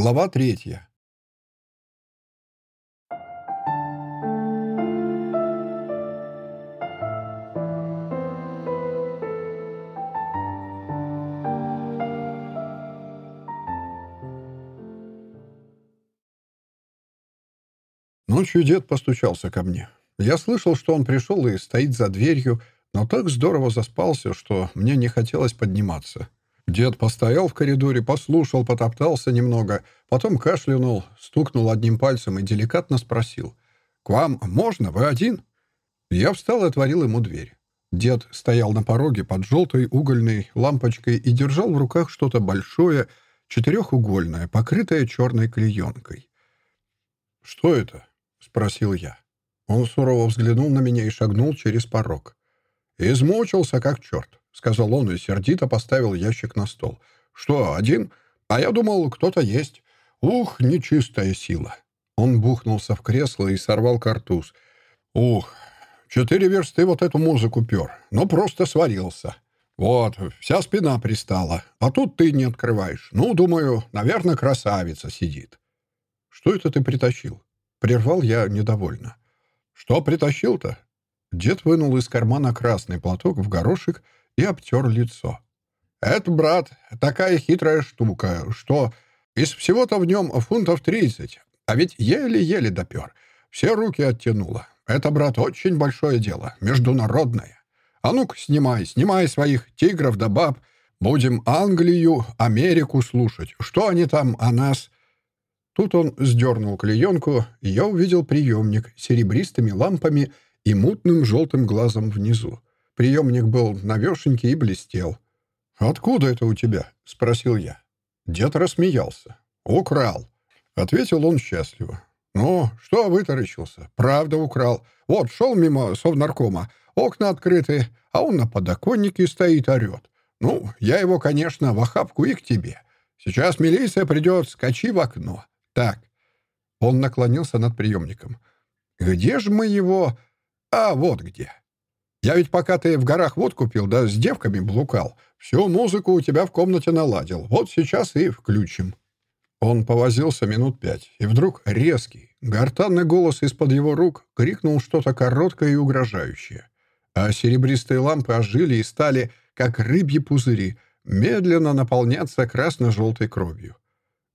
Глава третья. Ночью дед постучался ко мне. Я слышал, что он пришел и стоит за дверью, но так здорово заспался, что мне не хотелось подниматься. Дед постоял в коридоре, послушал, потоптался немного, потом кашлянул, стукнул одним пальцем и деликатно спросил. «К вам можно? Вы один?» Я встал и отворил ему дверь. Дед стоял на пороге под желтой угольной лампочкой и держал в руках что-то большое, четырехугольное, покрытое черной клеенкой. «Что это?» — спросил я. Он сурово взглянул на меня и шагнул через порог. «Измучился, как черт сказал он и сердито поставил ящик на стол. «Что, один? А я думал, кто-то есть. Ух, нечистая сила!» Он бухнулся в кресло и сорвал картуз. «Ух, четыре версты вот эту музыку пер, но просто сварился. Вот, вся спина пристала, а тут ты не открываешь. Ну, думаю, наверное, красавица сидит». «Что это ты притащил?» Прервал я недовольно. «Что притащил-то?» Дед вынул из кармана красный платок в горошек и обтер лицо. «Это, брат, такая хитрая штука, что из всего-то в нем фунтов тридцать, а ведь еле-еле допер. Все руки оттянуло. Это, брат, очень большое дело, международное. А ну-ка, снимай, снимай своих тигров да баб. Будем Англию, Америку слушать. Что они там о нас?» Тут он сдернул клеенку, и я увидел приемник с серебристыми лампами и мутным желтым глазом внизу. Приемник был навешенький и блестел. «Откуда это у тебя?» — спросил я. Дед рассмеялся. «Украл», — ответил он счастливо. «Ну, что вытаращился? Правда украл. Вот, шел мимо совнаркома, окна открыты, а он на подоконнике стоит, орет. Ну, я его, конечно, в охапку и к тебе. Сейчас милиция придет, скачи в окно. Так». Он наклонился над приемником. «Где же мы его...» «А, вот где». Я ведь пока ты в горах водку пил, да с девками блукал, всю музыку у тебя в комнате наладил. Вот сейчас и включим». Он повозился минут пять, и вдруг резкий, гортанный голос из-под его рук крикнул что-то короткое и угрожающее. А серебристые лампы ожили и стали, как рыбьи пузыри, медленно наполняться красно-желтой кровью.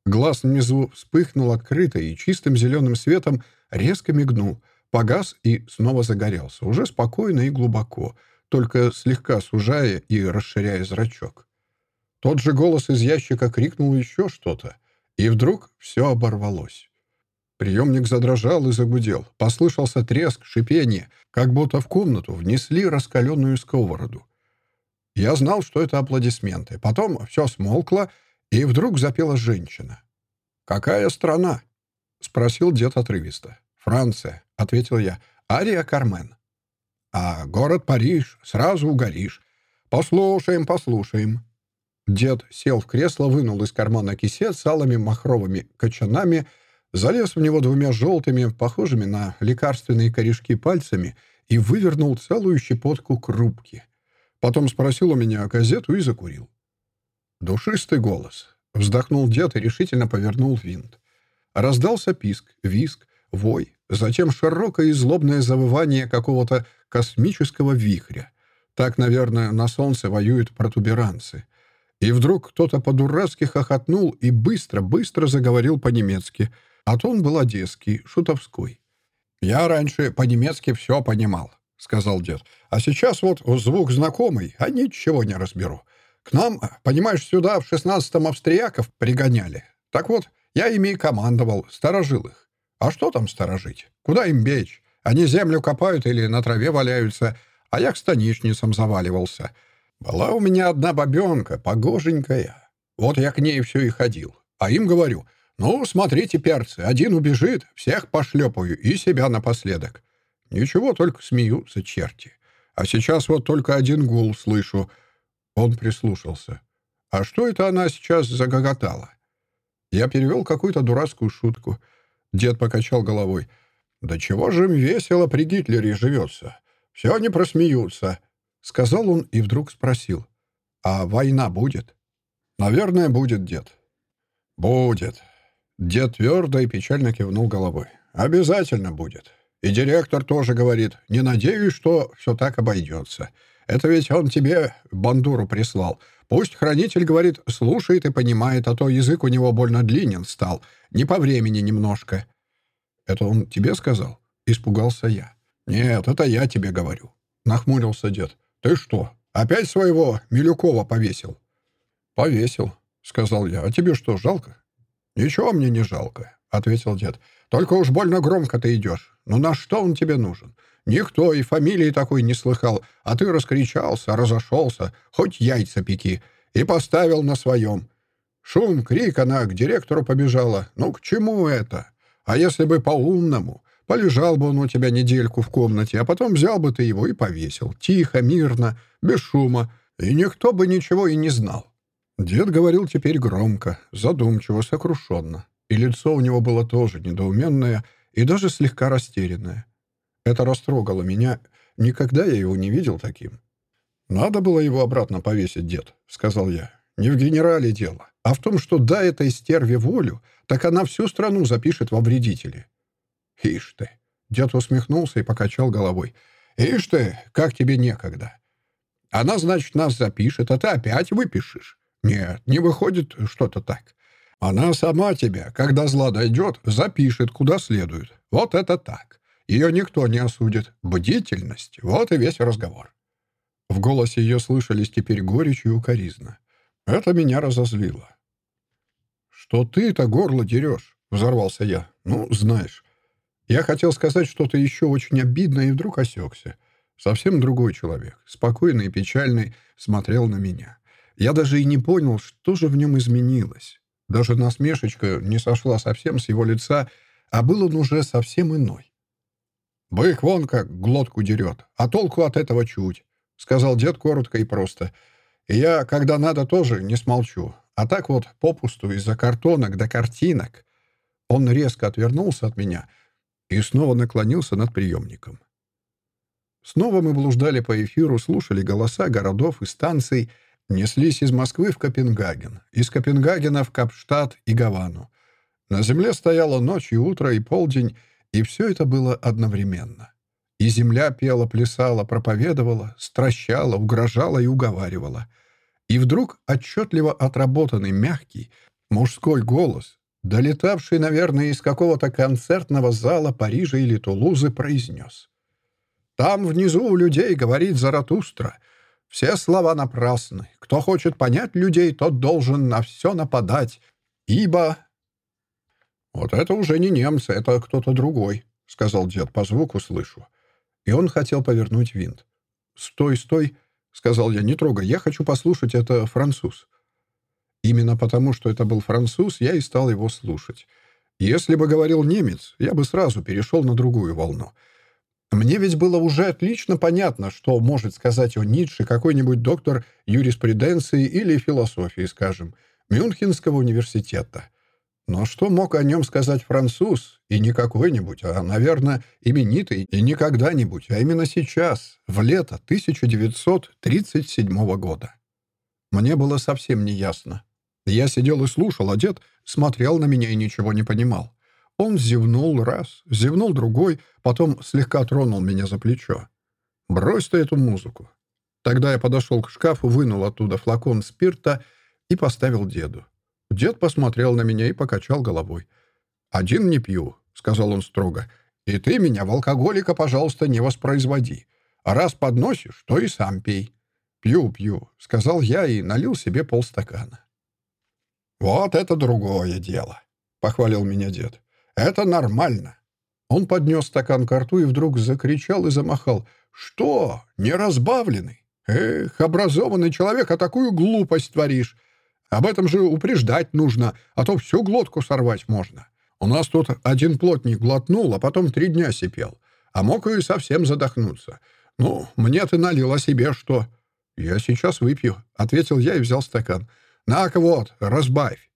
Глаз внизу вспыхнул открыто и чистым зеленым светом резко мигнул — Погас и снова загорелся, уже спокойно и глубоко, только слегка сужая и расширяя зрачок. Тот же голос из ящика крикнул еще что-то, и вдруг все оборвалось. Приемник задрожал и загудел. Послышался треск, шипение, как будто в комнату внесли раскаленную сковороду. Я знал, что это аплодисменты. Потом все смолкло, и вдруг запела женщина. «Какая страна?» — спросил дед отрывисто. «Франция», — ответил я. «Ария Кармен». «А город Париж, сразу угоришь. Послушаем, послушаем». Дед сел в кресло, вынул из кармана кисет с алыми махровыми кочанами, залез в него двумя желтыми, похожими на лекарственные корешки пальцами и вывернул целую щепотку крупки. Потом спросил у меня газету и закурил. Душистый голос. Вздохнул дед и решительно повернул винт. Раздался писк, виск, вой, затем широкое и злобное завывание какого-то космического вихря. Так, наверное, на солнце воюют протуберанцы. И вдруг кто-то по-дурацки хохотнул и быстро-быстро заговорил по-немецки, а то он был одесский, шутовской. «Я раньше по-немецки все понимал», — сказал дед. «А сейчас вот звук знакомый, а ничего не разберу. К нам, понимаешь, сюда в шестнадцатом австрияков пригоняли. Так вот, я ими командовал, сторожил их. А что там сторожить? Куда им бечь? Они землю копают или на траве валяются, а я к станичницам заваливался. Была у меня одна бабенка, погоженькая. Вот я к ней все и ходил. А им говорю, ну, смотрите, перцы, один убежит, всех пошлепаю и себя напоследок. Ничего, только смеются черти. А сейчас вот только один гул слышу. Он прислушался. А что это она сейчас загоготала? Я перевел какую-то дурацкую шутку — Дед покачал головой. «Да чего же им весело при Гитлере живется? Все они просмеются», — сказал он и вдруг спросил. «А война будет?» «Наверное, будет, дед». «Будет. Дед твердо и печально кивнул головой. «Обязательно будет. И директор тоже говорит, не надеюсь, что все так обойдется. Это ведь он тебе бандуру прислал. Пусть хранитель, говорит, слушает и понимает, а то язык у него больно длинен стал. Не по времени немножко». «Это он тебе сказал?» — испугался я. «Нет, это я тебе говорю», — нахмурился дед. «Ты что, опять своего Милюкова повесил?» «Повесил», — сказал я. «А тебе что, жалко?» «Ничего мне не жалко», — ответил дед. «Только уж больно громко ты идешь. Ну на что он тебе нужен? Никто и фамилии такой не слыхал, а ты раскричался, разошелся, хоть яйца пеки, и поставил на своем. Шум, крик, она к директору побежала. Ну к чему это? А если бы по-умному? Полежал бы он у тебя недельку в комнате, а потом взял бы ты его и повесил. Тихо, мирно, без шума, и никто бы ничего и не знал. Дед говорил теперь громко, задумчиво, сокрушенно. И лицо у него было тоже недоуменное и даже слегка растерянное. Это растрогало меня. Никогда я его не видел таким. «Надо было его обратно повесить, дед», — сказал я. «Не в генерале дело, а в том, что дай этой стерве волю, так она всю страну запишет во вредители». «Ишь ты!» — дед усмехнулся и покачал головой. «Ишь ты, как тебе некогда. Она, значит, нас запишет, а ты опять выпишешь. Нет, не выходит что-то так. Она сама тебя, когда зла дойдет, запишет куда следует. Вот это так. Ее никто не осудит. Бдительность — вот и весь разговор. В голосе ее слышались теперь горечь и укоризна. Это меня разозлило. «Что ты-то горло дерешь?» — взорвался я. «Ну, знаешь. Я хотел сказать что-то еще очень обидное и вдруг осекся. Совсем другой человек, спокойный и печальный, смотрел на меня. Я даже и не понял, что же в нем изменилось. Даже насмешечка не сошла совсем с его лица, а был он уже совсем иной. «Бык вон как глотку дерет, а толку от этого чуть», — сказал дед коротко и просто. «И я, когда надо, тоже не смолчу. А так вот, попусту, из-за картонок до картинок». Он резко отвернулся от меня и снова наклонился над приемником. Снова мы блуждали по эфиру, слушали голоса городов и станций — неслись из Москвы в Копенгаген, из Копенгагена в Капштадт и Гавану. На земле стояла ночь и утро, и полдень, и все это было одновременно. И земля пела, плясала, проповедовала, стращала, угрожала и уговаривала. И вдруг отчетливо отработанный мягкий мужской голос, долетавший, наверное, из какого-то концертного зала Парижа или Тулузы, произнес. «Там внизу у людей говорит Заратустра — все слова напрасны. Кто хочет понять людей, тот должен на все нападать, ибо...» «Вот это уже не немцы, это кто-то другой», — сказал дед, по звуку слышу. И он хотел повернуть винт. «Стой, стой», — сказал я, — «не трогай, я хочу послушать, это француз». Именно потому, что это был француз, я и стал его слушать. Если бы говорил немец, я бы сразу перешел на другую волну — мне ведь было уже отлично понятно, что может сказать о Ницше какой-нибудь доктор юриспруденции или философии, скажем, Мюнхенского университета. Но что мог о нем сказать француз, и не какой-нибудь, а, наверное, именитый, и не когда-нибудь, а именно сейчас, в лето 1937 года? Мне было совсем неясно. Я сидел и слушал, а дед смотрел на меня и ничего не понимал. Он зевнул раз, зевнул другой, потом слегка тронул меня за плечо. «Брось ты эту музыку». Тогда я подошел к шкафу, вынул оттуда флакон спирта и поставил деду. Дед посмотрел на меня и покачал головой. «Один не пью», — сказал он строго. «И ты меня в алкоголика, пожалуйста, не воспроизводи. Раз подносишь, то и сам пей». «Пью, пью», — сказал я и налил себе полстакана. «Вот это другое дело», — похвалил меня дед. Это нормально». Он поднес стакан к рту и вдруг закричал и замахал. «Что? Неразбавленный? Эх, образованный человек, а такую глупость творишь. Об этом же упреждать нужно, а то всю глотку сорвать можно. У нас тут один плотник глотнул, а потом три дня сипел. А мог и совсем задохнуться. Ну, мне ты налила себе что?» «Я сейчас выпью», — ответил я и взял стакан. «На-ка вот, разбавь»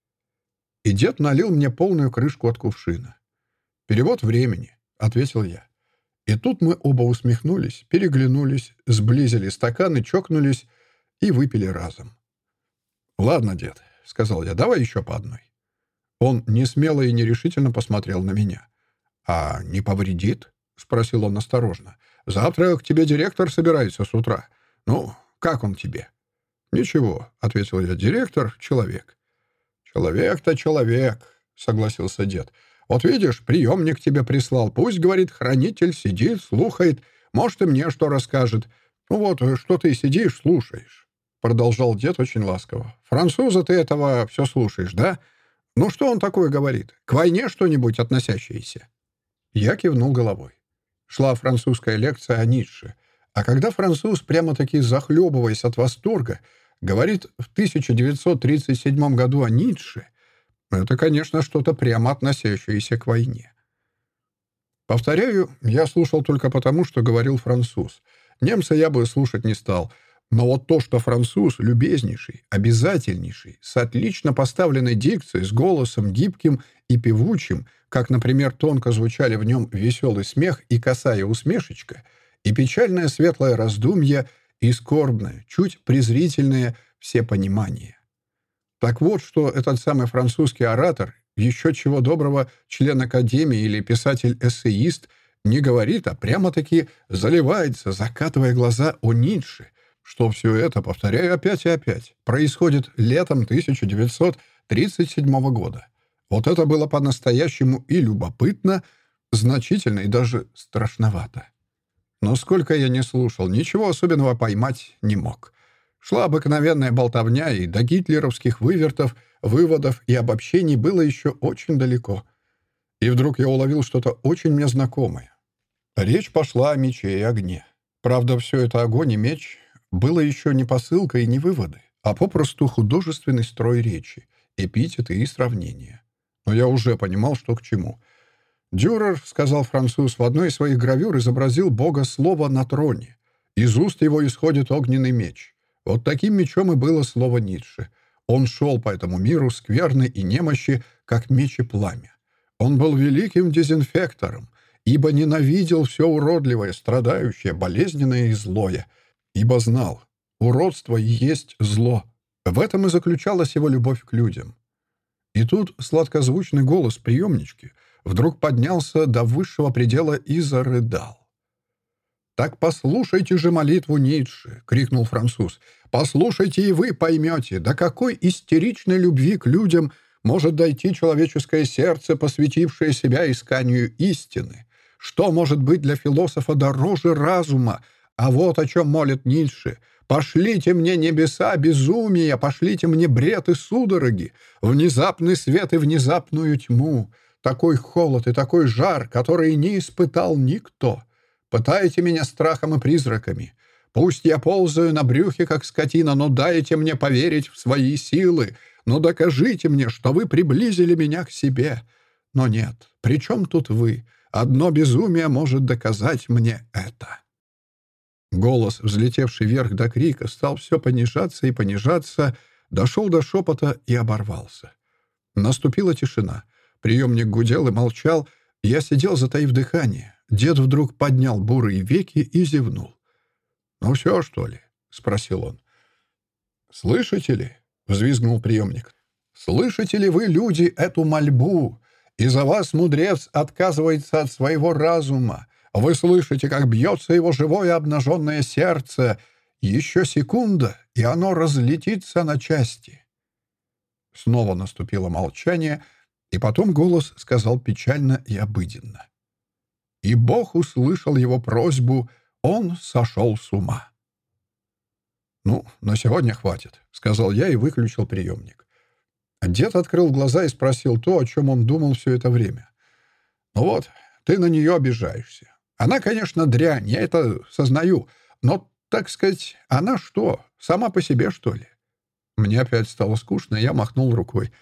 и дед налил мне полную крышку от кувшина. «Перевод времени», — ответил я. И тут мы оба усмехнулись, переглянулись, сблизили стаканы, чокнулись и выпили разом. «Ладно, дед», — сказал я, — «давай еще по одной». Он несмело и нерешительно посмотрел на меня. «А не повредит?» — спросил он осторожно. «Завтра к тебе директор собирается с утра. Ну, как он тебе?» «Ничего», — ответил я. «Директор — человек». «Человек-то человек», — согласился дед. «Вот видишь, приемник тебе прислал. Пусть, говорит, хранитель сидит, слухает. Может, и мне что расскажет. Ну вот, что ты сидишь, слушаешь». Продолжал дед очень ласково. «Француза ты этого все слушаешь, да? Ну что он такое говорит? К войне что-нибудь относящееся?» Я кивнул головой. Шла французская лекция о Ницше. А когда француз, прямо-таки захлебываясь от восторга, говорит в 1937 году о Ницше, это, конечно, что-то прямо относящееся к войне. Повторяю, я слушал только потому, что говорил француз. Немца я бы слушать не стал. Но вот то, что француз любезнейший, обязательнейший, с отлично поставленной дикцией, с голосом гибким и певучим, как, например, тонко звучали в нем веселый смех и косая усмешечка, и печальное светлое раздумье, и скорбное, чуть презрительное всепонимание. Так вот, что этот самый французский оратор, еще чего доброго, член Академии или писатель-эссеист, не говорит, а прямо-таки заливается, закатывая глаза о Ницше, что все это, повторяю опять и опять, происходит летом 1937 года. Вот это было по-настоящему и любопытно, значительно и даже страшновато. Но сколько я не слушал, ничего особенного поймать не мог. Шла обыкновенная болтовня, и до гитлеровских вывертов, выводов и обобщений было еще очень далеко. И вдруг я уловил что-то очень мне знакомое. Речь пошла о мече и огне. Правда, все это огонь и меч было еще не посылка и не выводы, а попросту художественный строй речи, эпитеты и сравнения. Но я уже понимал, что к чему. Дюрер, сказал француз, в одной из своих гравюр изобразил бога слова на троне. Из уст его исходит огненный меч. Вот таким мечом и было слово Ницше. Он шел по этому миру скверный и немощи, как меч и пламя. Он был великим дезинфектором, ибо ненавидел все уродливое, страдающее, болезненное и злое, ибо знал, уродство есть зло. В этом и заключалась его любовь к людям. И тут сладкозвучный голос приемнички вдруг поднялся до высшего предела и зарыдал. «Так послушайте же молитву Ницше!» — крикнул француз. «Послушайте, и вы поймете, до какой истеричной любви к людям может дойти человеческое сердце, посвятившее себя исканию истины. Что может быть для философа дороже разума? А вот о чем молит Ницше. «Пошлите мне небеса безумия, пошлите мне бред и судороги, внезапный свет и внезапную тьму, такой холод и такой жар, который не испытал никто». Пытаете меня страхом и призраками. Пусть я ползаю на брюхе, как скотина, но дайте мне поверить в свои силы, но докажите мне, что вы приблизили меня к себе. Но нет, при чем тут вы? Одно безумие может доказать мне это». Голос, взлетевший вверх до крика, стал все понижаться и понижаться, дошел до шепота и оборвался. Наступила тишина. Приемник гудел и молчал. Я сидел, затаив дыхание. Дед вдруг поднял бурые веки и зевнул. «Ну все, что ли?» — спросил он. «Слышите ли?» — взвизгнул приемник. «Слышите ли вы, люди, эту мольбу? Из-за вас мудрец отказывается от своего разума. Вы слышите, как бьется его живое обнаженное сердце. Еще секунда, и оно разлетится на части». Снова наступило молчание, и потом голос сказал печально и обыденно и Бог услышал его просьбу, он сошел с ума. «Ну, на сегодня хватит», — сказал я и выключил приемник. Дед открыл глаза и спросил то, о чем он думал все это время. «Ну вот, ты на нее обижаешься. Она, конечно, дрянь, я это сознаю, но, так сказать, она что, сама по себе, что ли?» Мне опять стало скучно, я махнул рукой.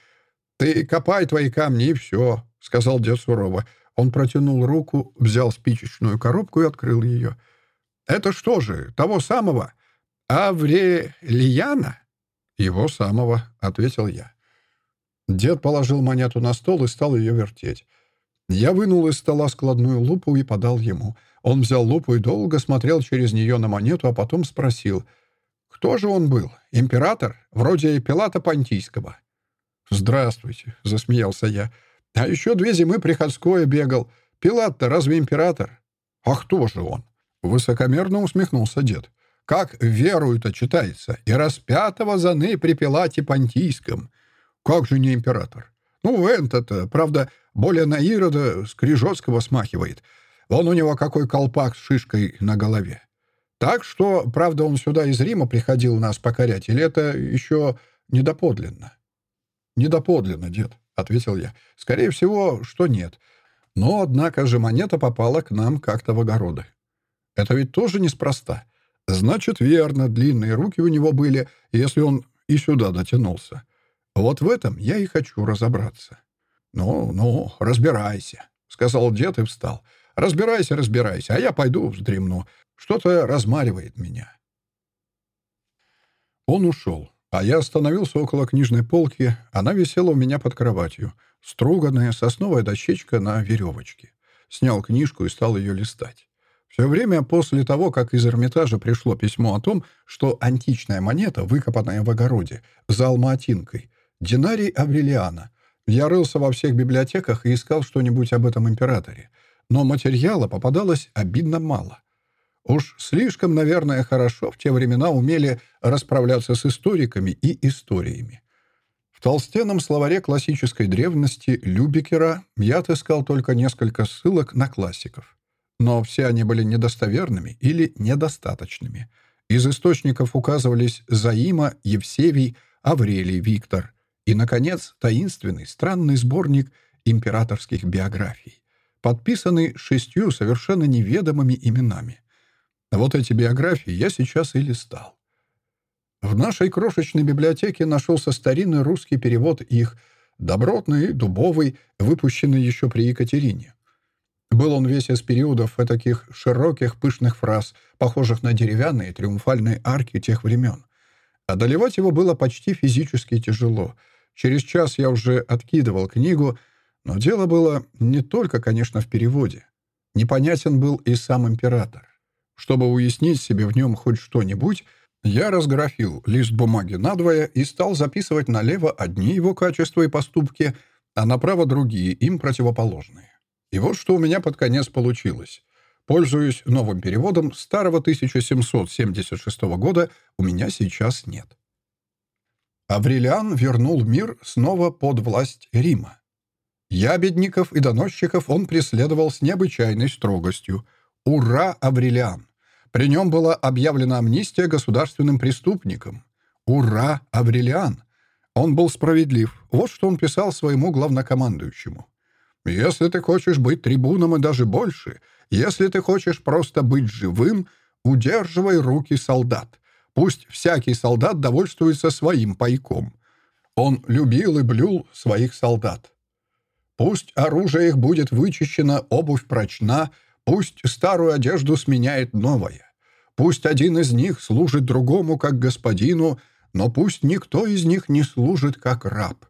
«Ты копай твои камни, и все», — сказал дед сурово. Он протянул руку, взял спичечную коробку и открыл ее. «Это что же, того самого? Аврелияна?» «Его самого», — ответил я. Дед положил монету на стол и стал ее вертеть. Я вынул из стола складную лупу и подал ему. Он взял лупу и долго смотрел через нее на монету, а потом спросил, «Кто же он был? Император? Вроде Пилата Понтийского». «Здравствуйте», — засмеялся я. «А еще две зимы приходское бегал. Пилат-то разве император?» «А кто же он?» — высокомерно усмехнулся дед. «Как верую-то читается, и распятого заны при Пилате Понтийском. Как же не император? Ну, это-то, правда, более на Ирода Скрижотского смахивает. Вон у него какой колпак с шишкой на голове. Так что, правда, он сюда из Рима приходил нас покорять, или это еще недоподлинно?» «Недоподлинно, дед», — ответил я. «Скорее всего, что нет. Но, однако же, монета попала к нам как-то в огороды. Это ведь тоже неспроста. Значит, верно, длинные руки у него были, если он и сюда дотянулся. Вот в этом я и хочу разобраться». «Ну, ну, разбирайся», — сказал дед и встал. «Разбирайся, разбирайся, а я пойду вздремну. Что-то размаривает меня». Он ушел. А я остановился около книжной полки. Она висела у меня под кроватью. Струганная сосновая дощечка на веревочке. Снял книжку и стал ее листать. Все время после того, как из Эрмитажа пришло письмо о том, что античная монета, выкопанная в огороде, за алматинкой, динарий Аврелиана, я рылся во всех библиотеках и искал что-нибудь об этом императоре. Но материала попадалось обидно мало. Уж слишком, наверное, хорошо в те времена умели расправляться с историками и историями. В толстенном словаре классической древности Любекера я отыскал только несколько ссылок на классиков. Но все они были недостоверными или недостаточными. Из источников указывались Заима, Евсевий, Аврелий, Виктор и, наконец, таинственный, странный сборник императорских биографий, подписанный шестью совершенно неведомыми именами. Вот эти биографии я сейчас и листал. В нашей крошечной библиотеке нашелся старинный русский перевод их, добротный, дубовый, выпущенный еще при Екатерине. Был он весь из периодов таких широких, пышных фраз, похожих на деревянные триумфальные арки тех времен. Одолевать его было почти физически тяжело. Через час я уже откидывал книгу, но дело было не только, конечно, в переводе. Непонятен был и сам император. Чтобы уяснить себе в нем хоть что-нибудь, я разграфил лист бумаги надвое и стал записывать налево одни его качества и поступки, а направо другие, им противоположные. И вот что у меня под конец получилось. Пользуясь новым переводом, старого 1776 года у меня сейчас нет. Аврелиан вернул мир снова под власть Рима. Ябедников и доносчиков он преследовал с необычайной строгостью. Ура, Аврелиан! При нем была объявлена амнистия государственным преступникам. Ура, Аврелиан! Он был справедлив. Вот что он писал своему главнокомандующему. «Если ты хочешь быть трибуном и даже больше, если ты хочешь просто быть живым, удерживай руки солдат. Пусть всякий солдат довольствуется своим пайком. Он любил и блюл своих солдат. Пусть оружие их будет вычищено, обувь прочна, Пусть старую одежду сменяет новая. Пусть один из них служит другому как господину, но пусть никто из них не служит как раб.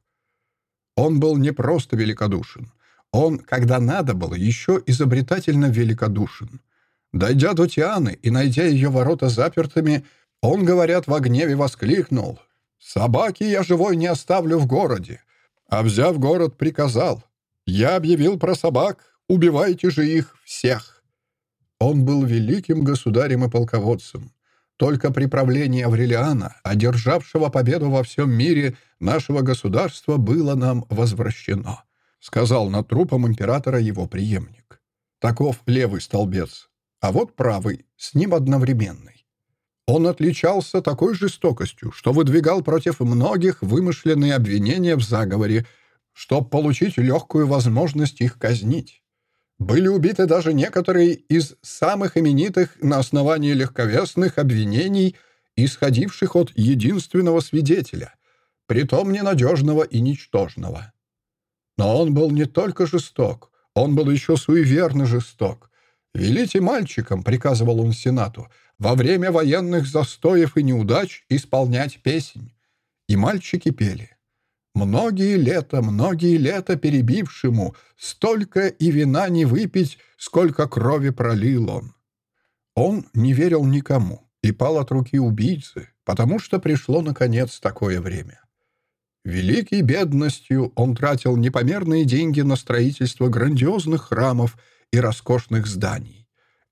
Он был не просто великодушен. Он, когда надо было, еще изобретательно великодушен. Дойдя до Тианы и найдя ее ворота запертыми, он, говорят, в гневе воскликнул «Собаки я живой не оставлю в городе». А взяв город, приказал «Я объявил про собак, Убивайте же их всех!» Он был великим государем и полководцем. Только при правлении Аврелиана, одержавшего победу во всем мире, нашего государства было нам возвращено, сказал над трупом императора его преемник. Таков левый столбец, а вот правый, с ним одновременный. Он отличался такой жестокостью, что выдвигал против многих вымышленные обвинения в заговоре, чтобы получить легкую возможность их казнить. Были убиты даже некоторые из самых именитых на основании легковесных обвинений, исходивших от единственного свидетеля, притом ненадежного и ничтожного. Но он был не только жесток, он был еще суеверно жесток. «Велите мальчикам», — приказывал он Сенату, «во время военных застоев и неудач исполнять песнь». И мальчики пели. Многие лета, многие лета перебившему, столько и вина не выпить, сколько крови пролил он. Он не верил никому и пал от руки убийцы, потому что пришло, наконец, такое время. Великий бедностью он тратил непомерные деньги на строительство грандиозных храмов и роскошных зданий.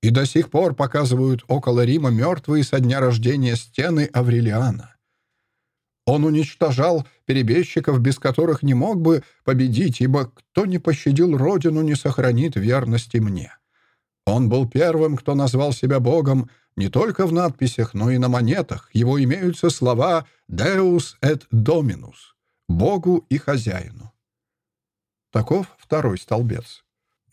И до сих пор показывают около Рима мертвые со дня рождения стены Аврелиана. Он уничтожал перебежчиков, без которых не мог бы победить, ибо кто не пощадил родину, не сохранит верности мне. Он был первым, кто назвал себя Богом не только в надписях, но и на монетах. Его имеются слова «Deus et Dominus» — «Богу и хозяину». Таков второй столбец.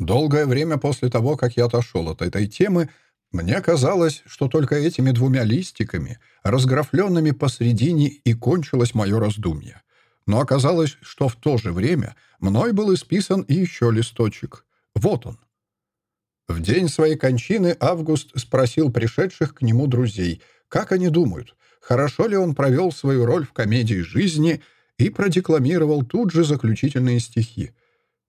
Долгое время после того, как я отошел от этой темы, мне казалось, что только этими двумя листиками, разграфленными посредине, и кончилось мое раздумье. Но оказалось, что в то же время мной был исписан и еще листочек. Вот он. В день своей кончины Август спросил пришедших к нему друзей, как они думают, хорошо ли он провел свою роль в комедии жизни и продекламировал тут же заключительные стихи.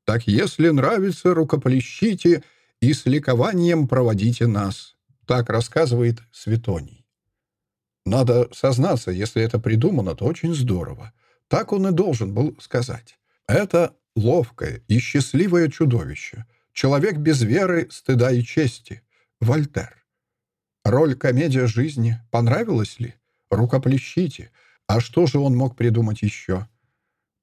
«Так если нравится, рукоплещите и с ликованием проводите нас», так рассказывает Светоний. Надо сознаться, если это придумано, то очень здорово. Так он и должен был сказать. Это ловкое и счастливое чудовище — Человек без веры, стыда и чести. Вольтер. Роль комедия жизни понравилась ли? Рукоплещите. А что же он мог придумать еще?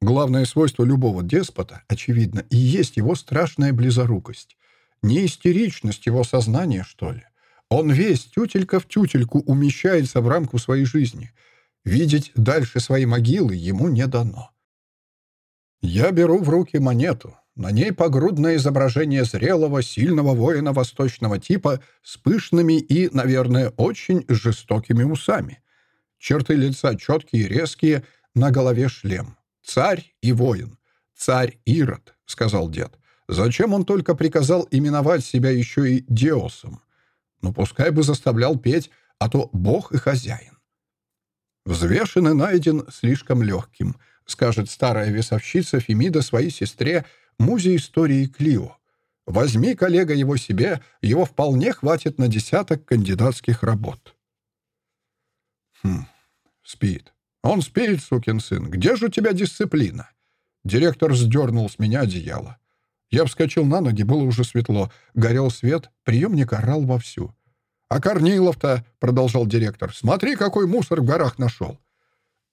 Главное свойство любого деспота, очевидно, и есть его страшная близорукость. Не истеричность его сознания, что ли? Он весь тютелька в тютельку умещается в рамку своей жизни. Видеть дальше своей могилы ему не дано. Я беру в руки монету, на ней погрудное изображение зрелого, сильного воина восточного типа с пышными и, наверное, очень жестокими усами. Черты лица четкие и резкие, на голове шлем. «Царь и воин. Царь Ирод», — сказал дед. «Зачем он только приказал именовать себя еще и Диосом? Ну, пускай бы заставлял петь, а то бог и хозяин». Взвешен и найден слишком легким, скажет старая весовщица Фемида своей сестре музе истории Клио. Возьми, коллега, его себе, его вполне хватит на десяток кандидатских работ. Хм, спит. Он спит, сукин сын. Где же у тебя дисциплина? Директор сдернул с меня одеяло. Я вскочил на ноги, было уже светло. Горел свет, приемник орал вовсю. «А Корнилов-то», — продолжал директор, — «смотри, какой мусор в горах нашел».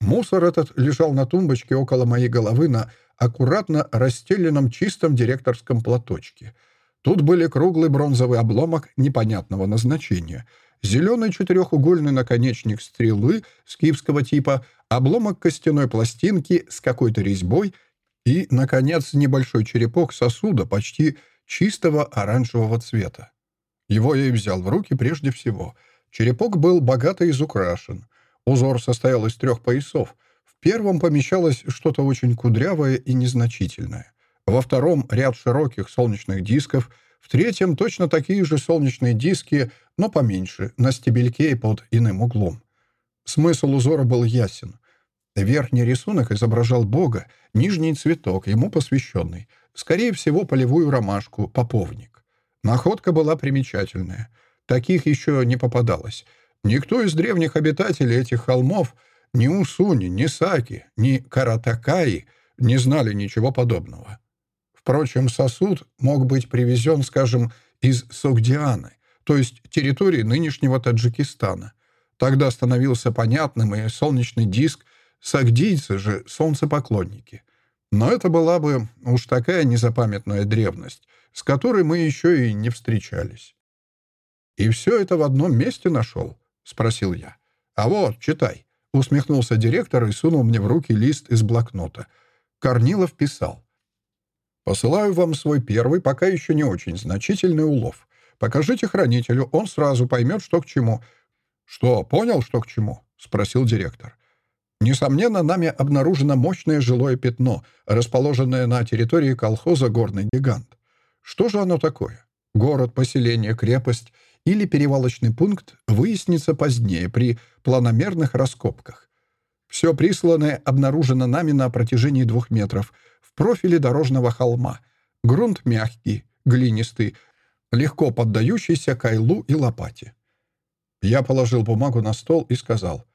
Мусор этот лежал на тумбочке около моей головы на аккуратно расстеленном чистом директорском платочке. Тут были круглый бронзовый обломок непонятного назначения, зеленый четырехугольный наконечник стрелы скифского типа, обломок костяной пластинки с какой-то резьбой и, наконец, небольшой черепок сосуда почти чистого оранжевого цвета. Его я и взял в руки прежде всего. Черепок был богато изукрашен. Узор состоял из трех поясов — в первом помещалось что-то очень кудрявое и незначительное. Во втором — ряд широких солнечных дисков. В третьем — точно такие же солнечные диски, но поменьше, на стебельке и под иным углом. Смысл узора был ясен. Верхний рисунок изображал Бога, нижний — цветок, ему посвященный. Скорее всего, полевую ромашку, поповник. Находка была примечательная. Таких еще не попадалось. Никто из древних обитателей этих холмов — ни Усуни, ни Саки, ни Каратакаи не знали ничего подобного. Впрочем, сосуд мог быть привезен, скажем, из Согдианы, то есть территории нынешнего Таджикистана. Тогда становился понятным и солнечный диск, сагдийцы же — солнцепоклонники. Но это была бы уж такая незапамятная древность, с которой мы еще и не встречались. «И все это в одном месте нашел?» — спросил я. «А вот, читай». Усмехнулся директор и сунул мне в руки лист из блокнота. Корнилов писал. «Посылаю вам свой первый, пока еще не очень значительный улов. Покажите хранителю, он сразу поймет, что к чему». «Что, понял, что к чему?» — спросил директор. Несомненно, нами обнаружено мощное жилое пятно, расположенное на территории колхоза «Горный гигант». Что же оно такое? Город, поселение, крепость или перевалочный пункт выяснится позднее при планомерных раскопках. Все присланное обнаружено нами на протяжении двух метров в профиле дорожного холма. Грунт мягкий, глинистый, легко поддающийся кайлу и лопате. Я положил бумагу на стол и сказал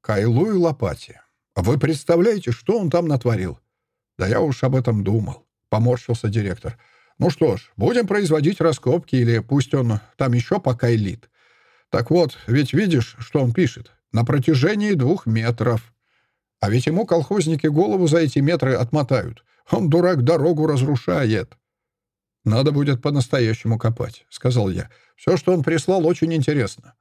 «Кайлу и лопате. Вы представляете, что он там натворил? Да я уж об этом думал, поморщился директор. Ну что ж, будем производить раскопки, или пусть он там еще пока элит. Так вот, ведь видишь, что он пишет? На протяжении двух метров. А ведь ему колхозники голову за эти метры отмотают. Он, дурак, дорогу разрушает. «Надо будет по-настоящему копать», — сказал я. «Все, что он прислал, очень интересно.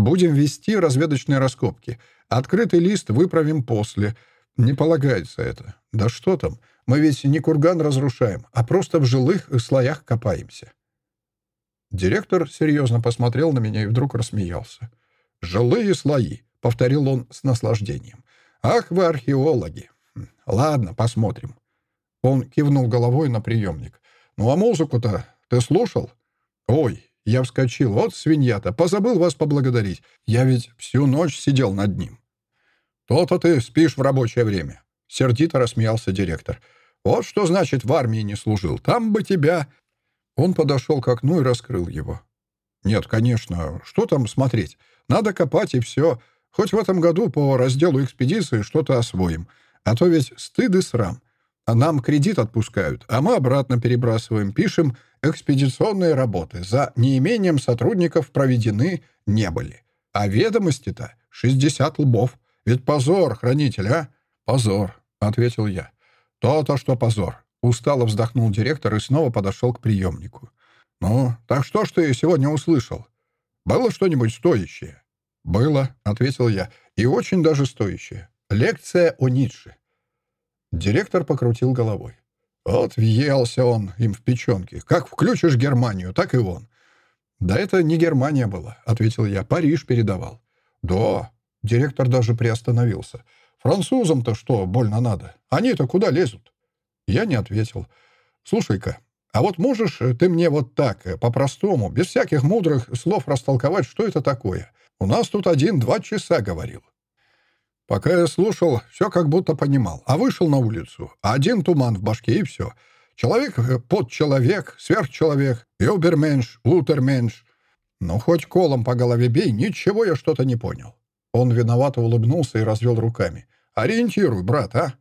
Будем вести разведочные раскопки. Открытый лист выправим после. Не полагается это. Да что там? Мы ведь не курган разрушаем, а просто в жилых слоях копаемся». Директор серьезно посмотрел на меня и вдруг рассмеялся. «Жилые слои», — повторил он с наслаждением. «Ах вы археологи! Хм, ладно, посмотрим». Он кивнул головой на приемник. «Ну а музыку-то ты слушал?» «Ой!» — я вскочил. «Вот свинья-то! Позабыл вас поблагодарить. Я ведь всю ночь сидел над ним». «То-то ты спишь в рабочее время», — сердито рассмеялся директор. «Вот что значит в армии не служил. Там бы тебя...» Он подошел к окну и раскрыл его. «Нет, конечно. Что там смотреть? Надо копать и все. Хоть в этом году по разделу экспедиции что-то освоим. А то ведь стыд и срам. А нам кредит отпускают, а мы обратно перебрасываем, пишем «экспедиционные работы». За неимением сотрудников проведены не были. А ведомости-то 60 лбов. Ведь позор, хранитель, а? Позор, — ответил я. То-то, что позор. Устало вздохнул директор и снова подошел к приемнику. «Ну, так что ж ты сегодня услышал? Было что-нибудь стоящее?» «Было», — ответил я, — «и очень даже стоящее. Лекция о Ницше. Директор покрутил головой. Вот въелся он им в печенке. Как включишь Германию, так и он. «Да это не Германия была», — ответил я. «Париж передавал». «Да». Директор даже приостановился. «Французам-то что больно надо? Они-то куда лезут?» Я не ответил. «Слушай-ка, а вот можешь ты мне вот так, э, по-простому, без всяких мудрых слов растолковать, что это такое? У нас тут один-два часа говорил. Пока я слушал, все как будто понимал. А вышел на улицу. Один туман в башке, и все. Человек э, — подчеловек, сверхчеловек, юберменш, утерменш. Ну, хоть колом по голове бей, ничего я что-то не понял. Он виновато улыбнулся и развел руками. «Ориентируй, брат, а?»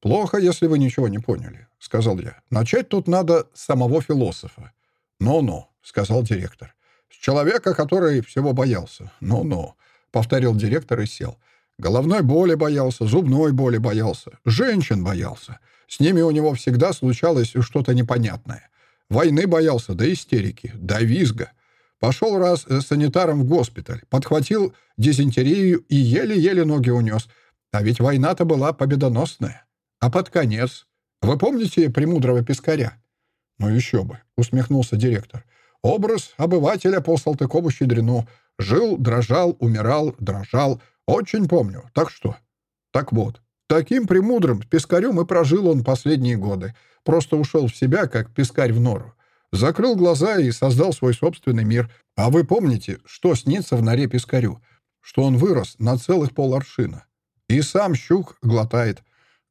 «Плохо, если вы ничего не поняли», — сказал я. «Начать тут надо с самого философа». «Ну-ну», — сказал директор. «С человека, который всего боялся». «Ну-ну», — повторил директор и сел. Головной боли боялся, зубной боли боялся, женщин боялся. С ними у него всегда случалось что-то непонятное. Войны боялся до истерики, до визга. Пошел раз с санитаром в госпиталь, подхватил дизентерию и еле-еле ноги унес. А ведь война-то была победоносная. А под конец... Вы помните премудрого пескаря? «Ну еще бы», — усмехнулся директор. «Образ обывателя по Салтыкову-Щедрину. Жил, дрожал, умирал, дрожал, «Очень помню. Так что?» «Так вот, таким премудрым пескарем и прожил он последние годы. Просто ушел в себя, как пескарь в нору. Закрыл глаза и создал свой собственный мир. А вы помните, что снится в норе пескарю? Что он вырос на целых поларшина. И сам щук глотает.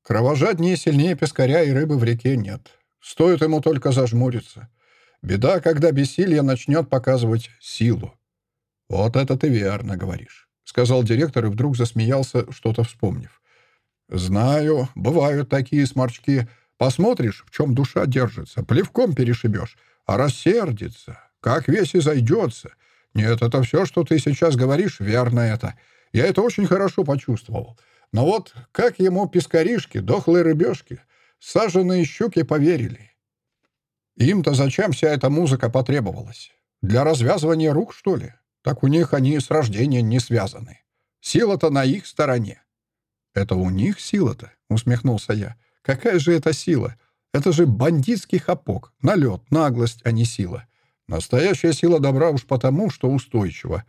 Кровожаднее сильнее пескаря и рыбы в реке нет. Стоит ему только зажмуриться. Беда, когда бессилие начнет показывать силу. Вот это ты верно говоришь. — сказал директор и вдруг засмеялся, что-то вспомнив. «Знаю, бывают такие сморчки. Посмотришь, в чем душа держится, плевком перешибешь, а рассердится, как весь и зайдется. Нет, это все, что ты сейчас говоришь, верно это. Я это очень хорошо почувствовал. Но вот как ему пескаришки, дохлые рыбешки, саженные щуки поверили? Им-то зачем вся эта музыка потребовалась? Для развязывания рук, что ли? Так у них они с рождения не связаны. Сила-то на их стороне». «Это у них сила-то?» — усмехнулся я. «Какая же это сила? Это же бандитский хапок. Налет, наглость, а не сила. Настоящая сила добра уж потому, что устойчива».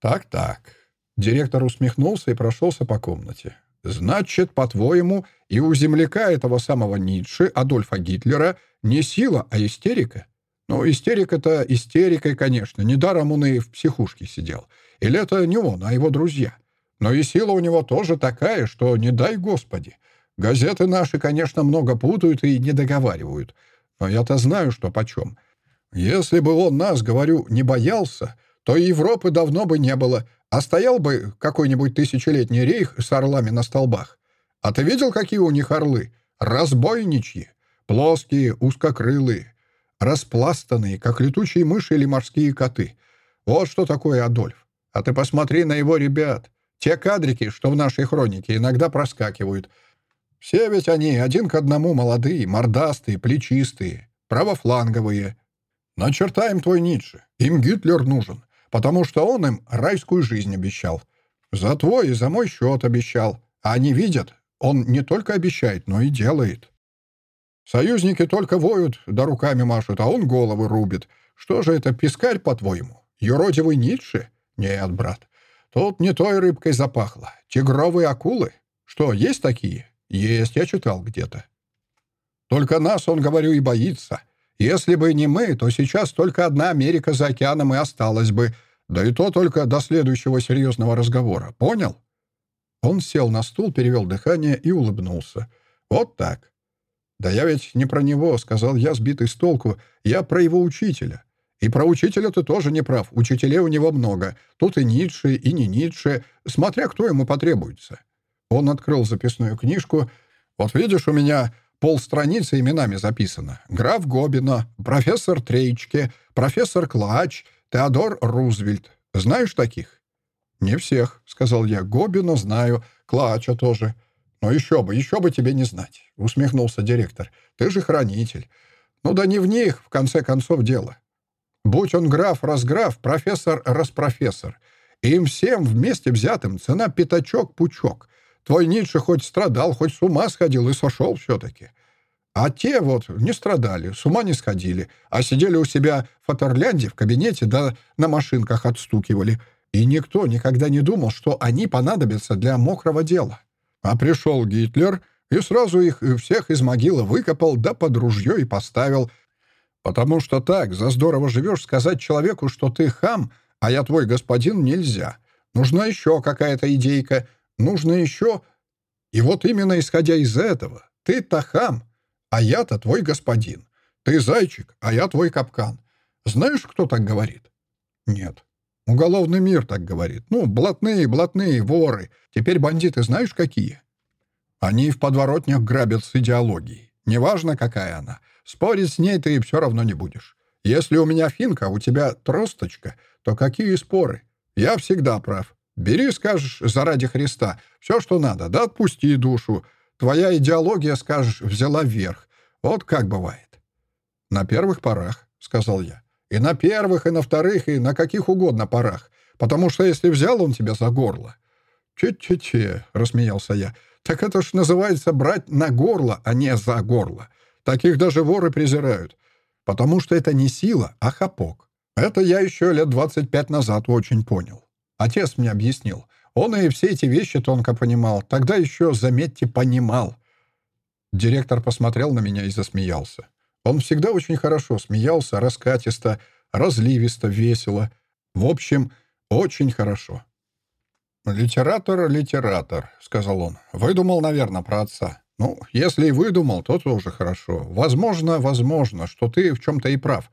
«Так-так». Директор усмехнулся и прошелся по комнате. «Значит, по-твоему, и у земляка этого самого Ницше, Адольфа Гитлера, не сила, а истерика? Ну, истерика-то истерикой, конечно. Недаром он и в психушке сидел. Или это не он, а его друзья. Но и сила у него тоже такая, что не дай господи. Газеты наши, конечно, много путают и не договаривают. Но я-то знаю, что почем. Если бы он нас, говорю, не боялся, то Европы давно бы не было, а стоял бы какой-нибудь тысячелетний рейх с орлами на столбах. А ты видел, какие у них орлы? Разбойничьи, плоские, узкокрылые, распластанные, как летучие мыши или морские коты. Вот что такое Адольф. А ты посмотри на его ребят. Те кадрики, что в нашей хронике, иногда проскакивают. Все ведь они один к одному молодые, мордастые, плечистые, правофланговые. Начертаем твой Ницше. Им Гитлер нужен, потому что он им райскую жизнь обещал. За твой и за мой счет обещал. А они видят, он не только обещает, но и делает. Союзники только воют, да руками машут, а он головы рубит. Что же это, пескарь, по-твоему? Юродивый Ницше? Нет, брат. Тут не той рыбкой запахло. Тигровые акулы? Что, есть такие? Есть, я читал где-то. Только нас, он, говорю, и боится. Если бы не мы, то сейчас только одна Америка за океаном и осталась бы. Да и то только до следующего серьезного разговора. Понял? Он сел на стул, перевел дыхание и улыбнулся. Вот так. «Да я ведь не про него», — сказал я, сбитый с толку. «Я про его учителя. И про учителя ты тоже не прав. Учителей у него много. Тут и Ницше, и не Ницше, смотря кто ему потребуется. Он открыл записную книжку. Вот видишь, у меня полстраницы именами записано. Граф Гобина, профессор Трейчке, профессор Клач, Теодор Рузвельт. Знаешь таких? «Не всех», — сказал я. «Гобина знаю, Клача тоже». «Но еще бы, еще бы тебе не знать», — усмехнулся директор. «Ты же хранитель. Ну да не в них, в конце концов, дело. Будь он граф-разграф, профессор-распрофессор. Им всем вместе взятым цена пятачок-пучок. Твой Ницше хоть страдал, хоть с ума сходил и сошел все-таки. А те вот не страдали, с ума не сходили, а сидели у себя в Фатерлянде в кабинете, да на машинках отстукивали. И никто никогда не думал, что они понадобятся для мокрого дела. А пришел Гитлер и сразу их всех из могилы выкопал, да под ружье и поставил, Потому что так, за здорово живешь, сказать человеку, что ты хам, а я твой господин, нельзя. Нужна еще какая-то идейка, нужно еще... И вот именно исходя из этого, ты-то хам, а я-то твой господин. Ты зайчик, а я твой капкан. Знаешь, кто так говорит? Нет. Уголовный мир так говорит. Ну, блатные, блатные, воры. Теперь бандиты знаешь какие? Они в подворотнях грабят с идеологией. Неважно, какая она. Спорить с ней ты все равно не будешь. Если у меня финка, у тебя тросточка, то какие споры? Я всегда прав. Бери, скажешь, заради Христа, все, что надо, да отпусти душу. Твоя идеология, скажешь, взяла вверх. Вот как бывает. На первых порах, — сказал я. И на первых, и на вторых, и на каких угодно порах. Потому что если взял он тебя за горло... «Че-че-че», — рассмеялся я. «Так это ж называется брать на горло, а не за горло. Таких даже воры презирают. Потому что это не сила, а хапок. Это я еще лет 25 назад очень понял. Отец мне объяснил. Он и все эти вещи тонко понимал. Тогда еще, заметьте, понимал. Директор посмотрел на меня и засмеялся. Он всегда очень хорошо смеялся, раскатисто, разливисто, весело. В общем, очень хорошо. «Литератор, литератор», — сказал он. «Выдумал, наверное, про отца. Ну, если и выдумал, то тоже хорошо. Возможно, возможно, что ты в чем-то и прав.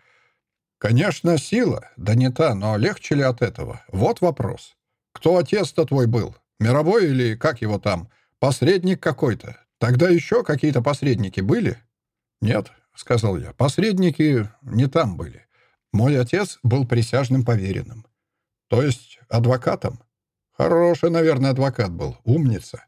Конечно, сила, да не та, но легче ли от этого? Вот вопрос. Кто отец-то твой был? Мировой или как его там? Посредник какой-то? Тогда еще какие-то посредники были? Нет, сказал я, посредники не там были. Мой отец был присяжным поверенным. То есть адвокатом? Хороший, наверное, адвокат был, умница.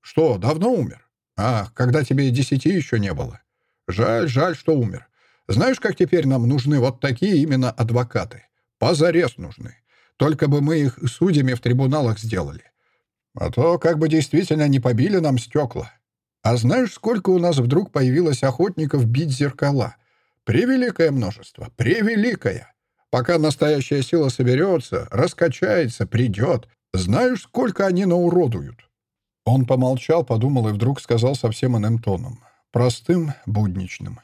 Что, давно умер? Ах, когда тебе десяти еще не было. Жаль, жаль, что умер. Знаешь, как теперь нам нужны вот такие именно адвокаты? Позарез нужны. Только бы мы их судьями в трибуналах сделали. А то как бы действительно не побили нам стекла. А знаешь, сколько у нас вдруг появилось охотников бить зеркала? Превеликое множество, превеликое. Пока настоящая сила соберется, раскачается, придет, знаешь, сколько они науродуют? Он помолчал, подумал и вдруг сказал совсем иным тоном. Простым, будничным.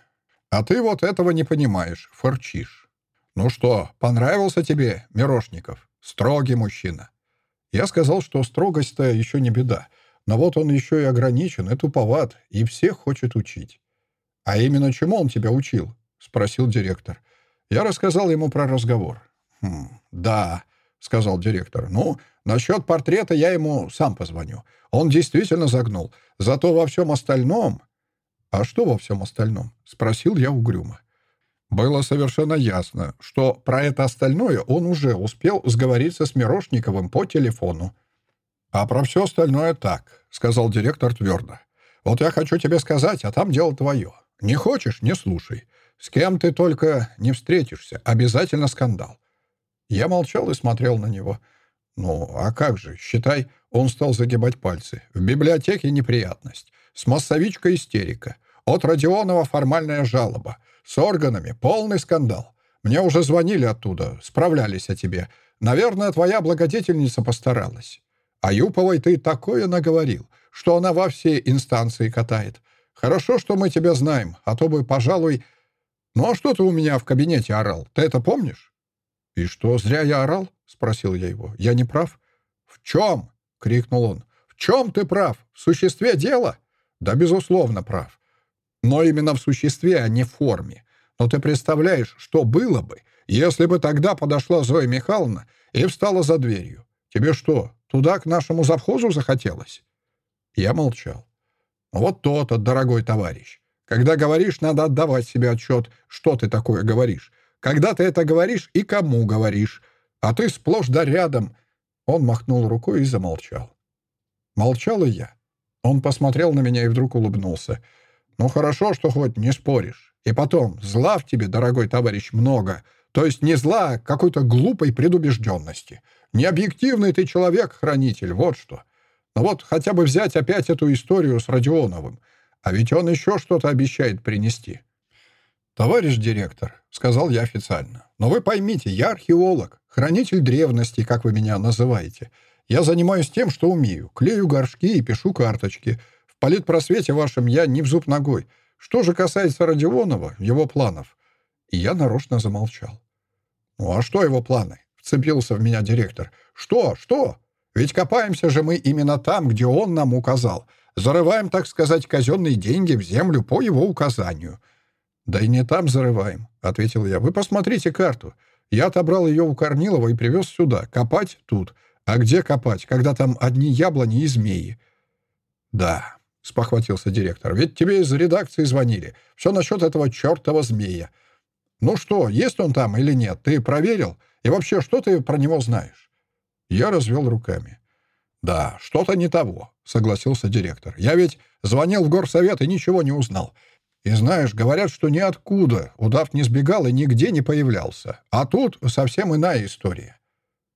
«А ты вот этого не понимаешь, форчишь. Ну что, понравился тебе, Мирошников? Строгий мужчина». Я сказал, что строгость-то еще не беда. Но вот он еще и ограничен, и туповат, и всех хочет учить. «А именно чему он тебя учил?» — спросил директор. Я рассказал ему про разговор. «Хм, да», — сказал директор. «Ну, насчет портрета я ему сам позвоню. Он действительно загнул. Зато во всем остальном...» «А что во всем остальном?» — спросил я угрюмо. Было совершенно ясно, что про это остальное он уже успел сговориться с Мирошниковым по телефону. «А про все остальное так», — сказал директор твердо. «Вот я хочу тебе сказать, а там дело твое. Не хочешь — не слушай. С кем ты только не встретишься, обязательно скандал». Я молчал и смотрел на него. «Ну, а как же, считай, он стал загибать пальцы. В библиотеке неприятность. С массовичкой истерика. От Родионова формальная жалоба. С органами полный скандал. Мне уже звонили оттуда, справлялись о тебе. Наверное, твоя благодетельница постаралась. А Юповой ты такое наговорил, что она во все инстанции катает. Хорошо, что мы тебя знаем, а то бы, пожалуй... Ну а что ты у меня в кабинете орал? Ты это помнишь? И что, зря я орал? Спросил я его. Я не прав? В чем? Крикнул он. В чем ты прав? В существе дела? Да, безусловно, прав но именно в существе, а не в форме. Но ты представляешь, что было бы, если бы тогда подошла Зоя Михайловна и встала за дверью? Тебе что, туда к нашему завхозу захотелось?» Я молчал. «Вот то-то, дорогой товарищ. Когда говоришь, надо отдавать себе отчет, что ты такое говоришь. Когда ты это говоришь и кому говоришь. А ты сплошь да рядом». Он махнул рукой и замолчал. Молчал и я. Он посмотрел на меня и вдруг улыбнулся. Ну хорошо, что хоть не споришь. И потом, зла в тебе, дорогой товарищ, много. То есть не зла, а какой-то глупой предубежденности. Необъективный ты человек-хранитель, вот что. Но вот хотя бы взять опять эту историю с Родионовым. А ведь он еще что-то обещает принести. «Товарищ директор», — сказал я официально, — «но вы поймите, я археолог, хранитель древности, как вы меня называете. Я занимаюсь тем, что умею. Клею горшки и пишу карточки политпросвете вашем я не в зуб ногой. Что же касается Родионова, его планов?» И я нарочно замолчал. «Ну а что его планы?» — вцепился в меня директор. «Что? Что? Ведь копаемся же мы именно там, где он нам указал. Зарываем, так сказать, казенные деньги в землю по его указанию». «Да и не там зарываем», — ответил я. «Вы посмотрите карту. Я отобрал ее у Корнилова и привез сюда. Копать тут. А где копать, когда там одни яблони и змеи?» «Да, — спохватился директор. «Ведь тебе из редакции звонили. Все насчет этого чертова змея. Ну что, есть он там или нет? Ты проверил? И вообще, что ты про него знаешь?» Я развел руками. «Да, что-то не того», — согласился директор. «Я ведь звонил в горсовет и ничего не узнал. И знаешь, говорят, что ниоткуда удав не сбегал и нигде не появлялся. А тут совсем иная история».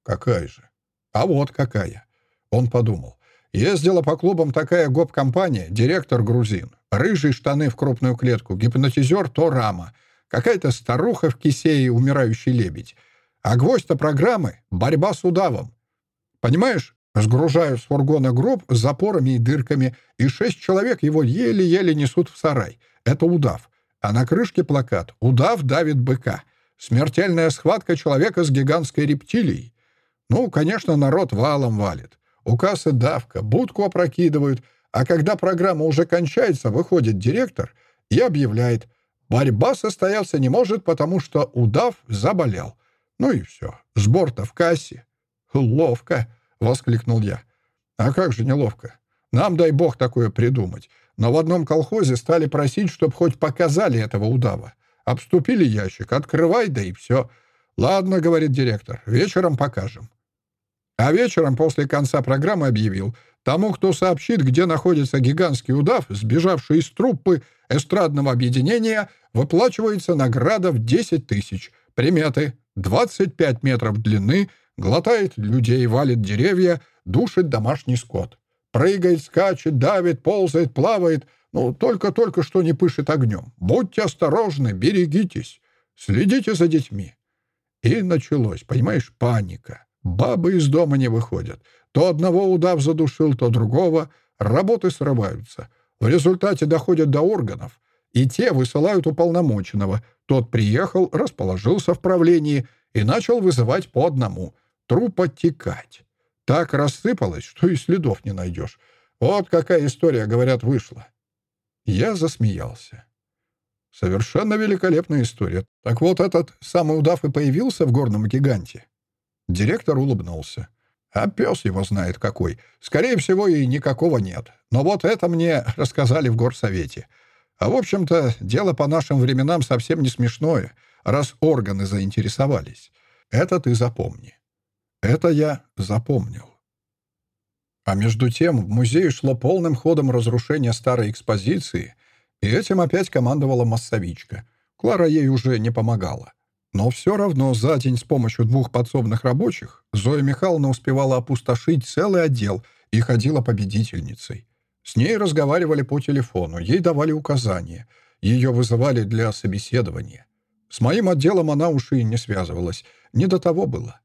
«Какая же?» «А вот какая». Он подумал. Ездила по клубам такая гоп-компания, директор грузин, рыжие штаны в крупную клетку, гипнотизер то рама, какая-то старуха в кисее умирающий лебедь. А гвоздь-то программы — борьба с удавом. Понимаешь, сгружаю с фургона гроб с запорами и дырками, и шесть человек его еле-еле несут в сарай. Это удав. А на крышке плакат «Удав давит быка». Смертельная схватка человека с гигантской рептилией. Ну, конечно, народ валом валит. У кассы давка, будку опрокидывают, а когда программа уже кончается, выходит директор и объявляет, борьба состояться не может, потому что удав заболел. Ну и все, сбор-то в кассе. «Ловко!» — воскликнул я. «А как же неловко? Нам, дай бог, такое придумать. Но в одном колхозе стали просить, чтобы хоть показали этого удава. Обступили ящик, открывай, да и все. Ладно, — говорит директор, — вечером покажем. А вечером после конца программы объявил, тому, кто сообщит, где находится гигантский удав, сбежавший из труппы эстрадного объединения, выплачивается награда в 10 тысяч. Приметы. 25 метров длины, глотает людей, валит деревья, душит домашний скот. Прыгает, скачет, давит, ползает, плавает, ну, только-только что не пышет огнем. Будьте осторожны, берегитесь, следите за детьми. И началось, понимаешь, паника. Бабы из дома не выходят. То одного удав задушил, то другого. Работы срываются. В результате доходят до органов. И те высылают уполномоченного. Тот приехал, расположился в правлении и начал вызывать по одному. Труп оттекать. Так рассыпалось, что и следов не найдешь. Вот какая история, говорят, вышла. Я засмеялся. Совершенно великолепная история. Так вот, этот самый удав и появился в горном гиганте. Директор улыбнулся. А пес его знает какой. Скорее всего, и никакого нет. Но вот это мне рассказали в горсовете. А в общем-то, дело по нашим временам совсем не смешное, раз органы заинтересовались. Это ты запомни. Это я запомнил. А между тем в музее шло полным ходом разрушение старой экспозиции, и этим опять командовала массовичка. Клара ей уже не помогала. Но все равно за день с помощью двух подсобных рабочих Зоя Михайловна успевала опустошить целый отдел и ходила победительницей. С ней разговаривали по телефону, ей давали указания, ее вызывали для собеседования. С моим отделом она уж и не связывалась, не до того было.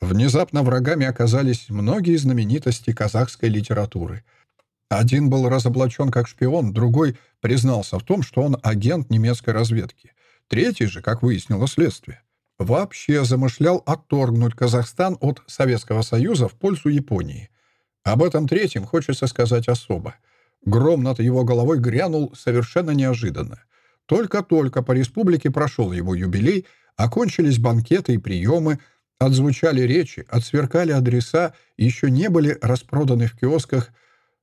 Внезапно врагами оказались многие знаменитости казахской литературы. Один был разоблачен как шпион, другой признался в том, что он агент немецкой разведки. Третий же, как выяснило следствие, вообще замышлял отторгнуть Казахстан от Советского Союза в пользу Японии. Об этом третьем хочется сказать особо. Гром над его головой грянул совершенно неожиданно. Только-только по республике прошел его юбилей, окончились банкеты и приемы, отзвучали речи, отсверкали адреса, еще не были распроданы в киосках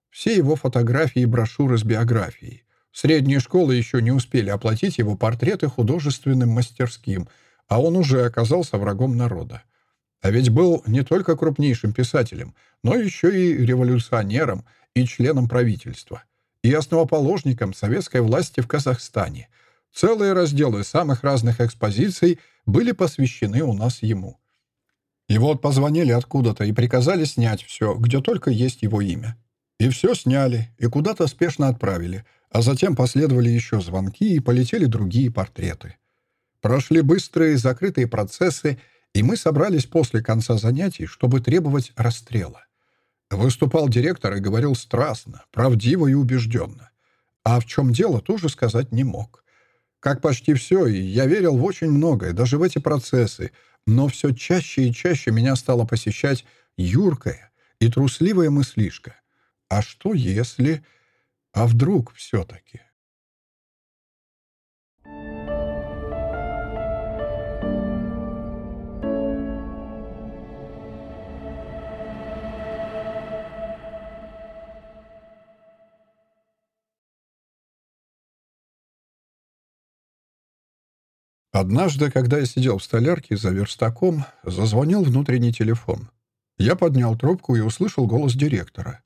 все его фотографии и брошюры с биографией. Средние школы еще не успели оплатить его портреты художественным мастерским, а он уже оказался врагом народа. А ведь был не только крупнейшим писателем, но еще и революционером и членом правительства, и основоположником советской власти в Казахстане. Целые разделы самых разных экспозиций были посвящены у нас ему. И вот позвонили откуда-то и приказали снять все, где только есть его имя. И все сняли, и куда-то спешно отправили — а затем последовали еще звонки и полетели другие портреты. Прошли быстрые закрытые процессы, и мы собрались после конца занятий, чтобы требовать расстрела. Выступал директор и говорил страстно, правдиво и убежденно. А в чем дело, тоже сказать не мог. Как почти все, и я верил в очень многое, даже в эти процессы, но все чаще и чаще меня стало посещать юркая и трусливая мыслишка. А что если... А вдруг все-таки? Однажды, когда я сидел в столярке за верстаком, зазвонил внутренний телефон. Я поднял трубку и услышал голос директора.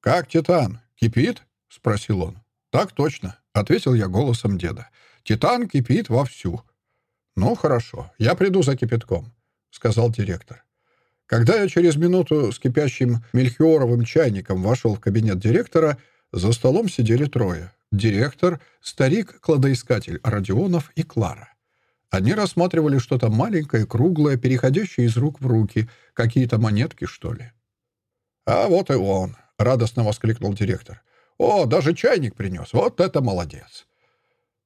«Как Титан? Кипит?» — спросил он. «Так точно», — ответил я голосом деда. «Титан кипит вовсю». «Ну, хорошо, я приду за кипятком», — сказал директор. Когда я через минуту с кипящим мельхиоровым чайником вошел в кабинет директора, за столом сидели трое. Директор, старик-кладоискатель Родионов и Клара. Они рассматривали что-то маленькое, круглое, переходящее из рук в руки, какие-то монетки, что ли. «А вот и он!» — радостно воскликнул директор. О, даже чайник принес. Вот это молодец.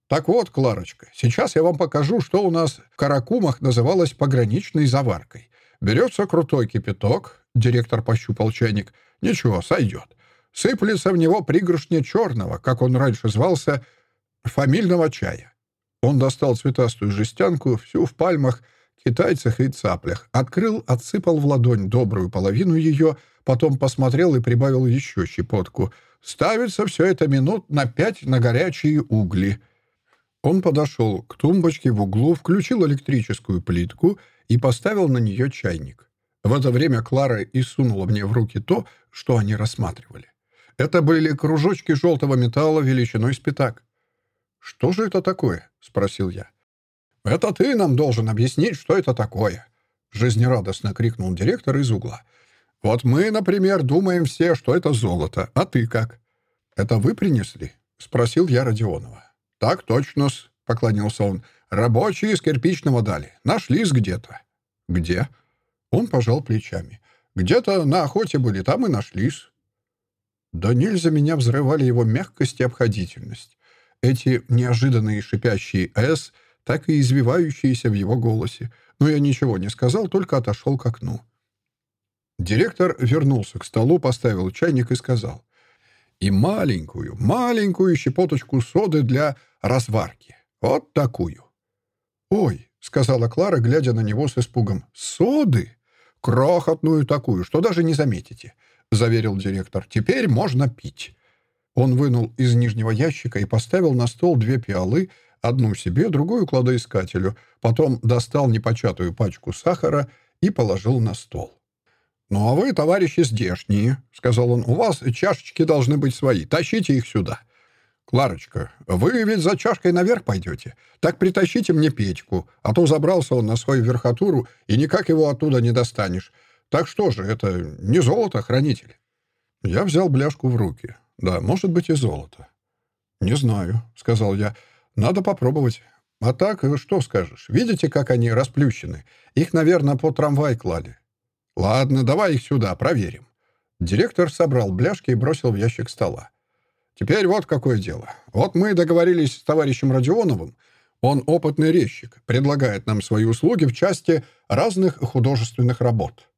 Так вот, Кларочка, сейчас я вам покажу, что у нас в Каракумах называлось пограничной заваркой. Берется крутой кипяток, директор пощупал чайник, ничего, сойдет. Сыплется в него пригоршня черного, как он раньше звался, фамильного чая. Он достал цветастую жестянку, всю в пальмах, китайцах и цаплях, открыл, отсыпал в ладонь добрую половину ее, потом посмотрел и прибавил еще щепотку — Ставится все это минут на пять на горячие угли. Он подошел к тумбочке в углу, включил электрическую плитку и поставил на нее чайник. В это время Клара и сунула мне в руки то, что они рассматривали. Это были кружочки желтого металла величиной с пятак. «Что же это такое?» — спросил я. «Это ты нам должен объяснить, что это такое», — жизнерадостно крикнул директор из угла. Вот мы, например, думаем все, что это золото. А ты как? Это вы принесли? Спросил я Родионова. Так точно-с, поклонился он. Рабочие из кирпичного дали. Нашлись где-то. Где? Он пожал плечами. Где-то на охоте были, там и нашлись. Да нельзя меня взрывали его мягкость и обходительность. Эти неожиданные шипящие «с», так и извивающиеся в его голосе. Но я ничего не сказал, только отошел к окну. Директор вернулся к столу, поставил чайник и сказал. «И маленькую, маленькую щепоточку соды для разварки. Вот такую». «Ой», — сказала Клара, глядя на него с испугом, — «соды? Крохотную такую, что даже не заметите», — заверил директор. «Теперь можно пить». Он вынул из нижнего ящика и поставил на стол две пиалы, одну себе, другую кладоискателю, потом достал непочатую пачку сахара и положил на стол. «Ну а вы, товарищи здешние», — сказал он, — «у вас чашечки должны быть свои, тащите их сюда». «Кларочка, вы ведь за чашкой наверх пойдете? Так притащите мне Петьку, а то забрался он на свою верхотуру, и никак его оттуда не достанешь. Так что же, это не золото, хранитель?» Я взял бляшку в руки. Да, может быть и золото. «Не знаю», — сказал я. «Надо попробовать. А так, что скажешь? Видите, как они расплющены? Их, наверное, по трамвай клали. Ладно, давай их сюда, проверим». Директор собрал бляшки и бросил в ящик стола. «Теперь вот какое дело. Вот мы договорились с товарищем Родионовым. Он опытный резчик, предлагает нам свои услуги в части разных художественных работ».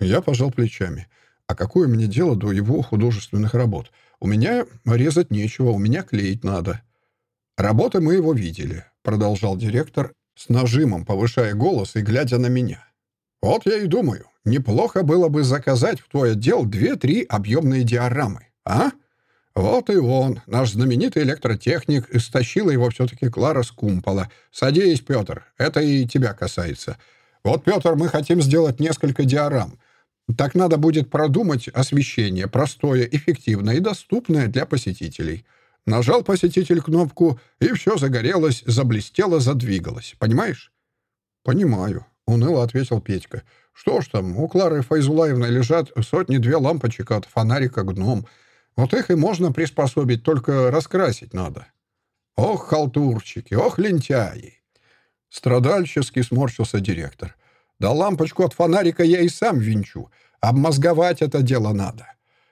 Я пожал плечами. А какое мне дело до его художественных работ? У меня резать нечего, у меня клеить надо. Работы мы его видели, продолжал директор, с нажимом повышая голос и глядя на меня. Вот я и думаю, неплохо было бы заказать в твой отдел две-три объемные диорамы, а? Вот и он, наш знаменитый электротехник, стащила его все-таки Клара Скумпола. Садись, Петр, это и тебя касается. Вот, Петр, мы хотим сделать несколько диорам — так надо будет продумать освещение, простое, эффективное и доступное для посетителей. Нажал посетитель кнопку, и все загорелось, заблестело, задвигалось. Понимаешь? «Понимаю», — уныло ответил Петька. «Что ж там, у Клары Файзулаевны лежат сотни-две лампочек от фонарика гном. Вот их и можно приспособить, только раскрасить надо». «Ох, халтурчики, ох, лентяи!» Страдальчески сморщился директор. Да лампочку от фонарика я и сам винчу. Обмозговать это дело надо.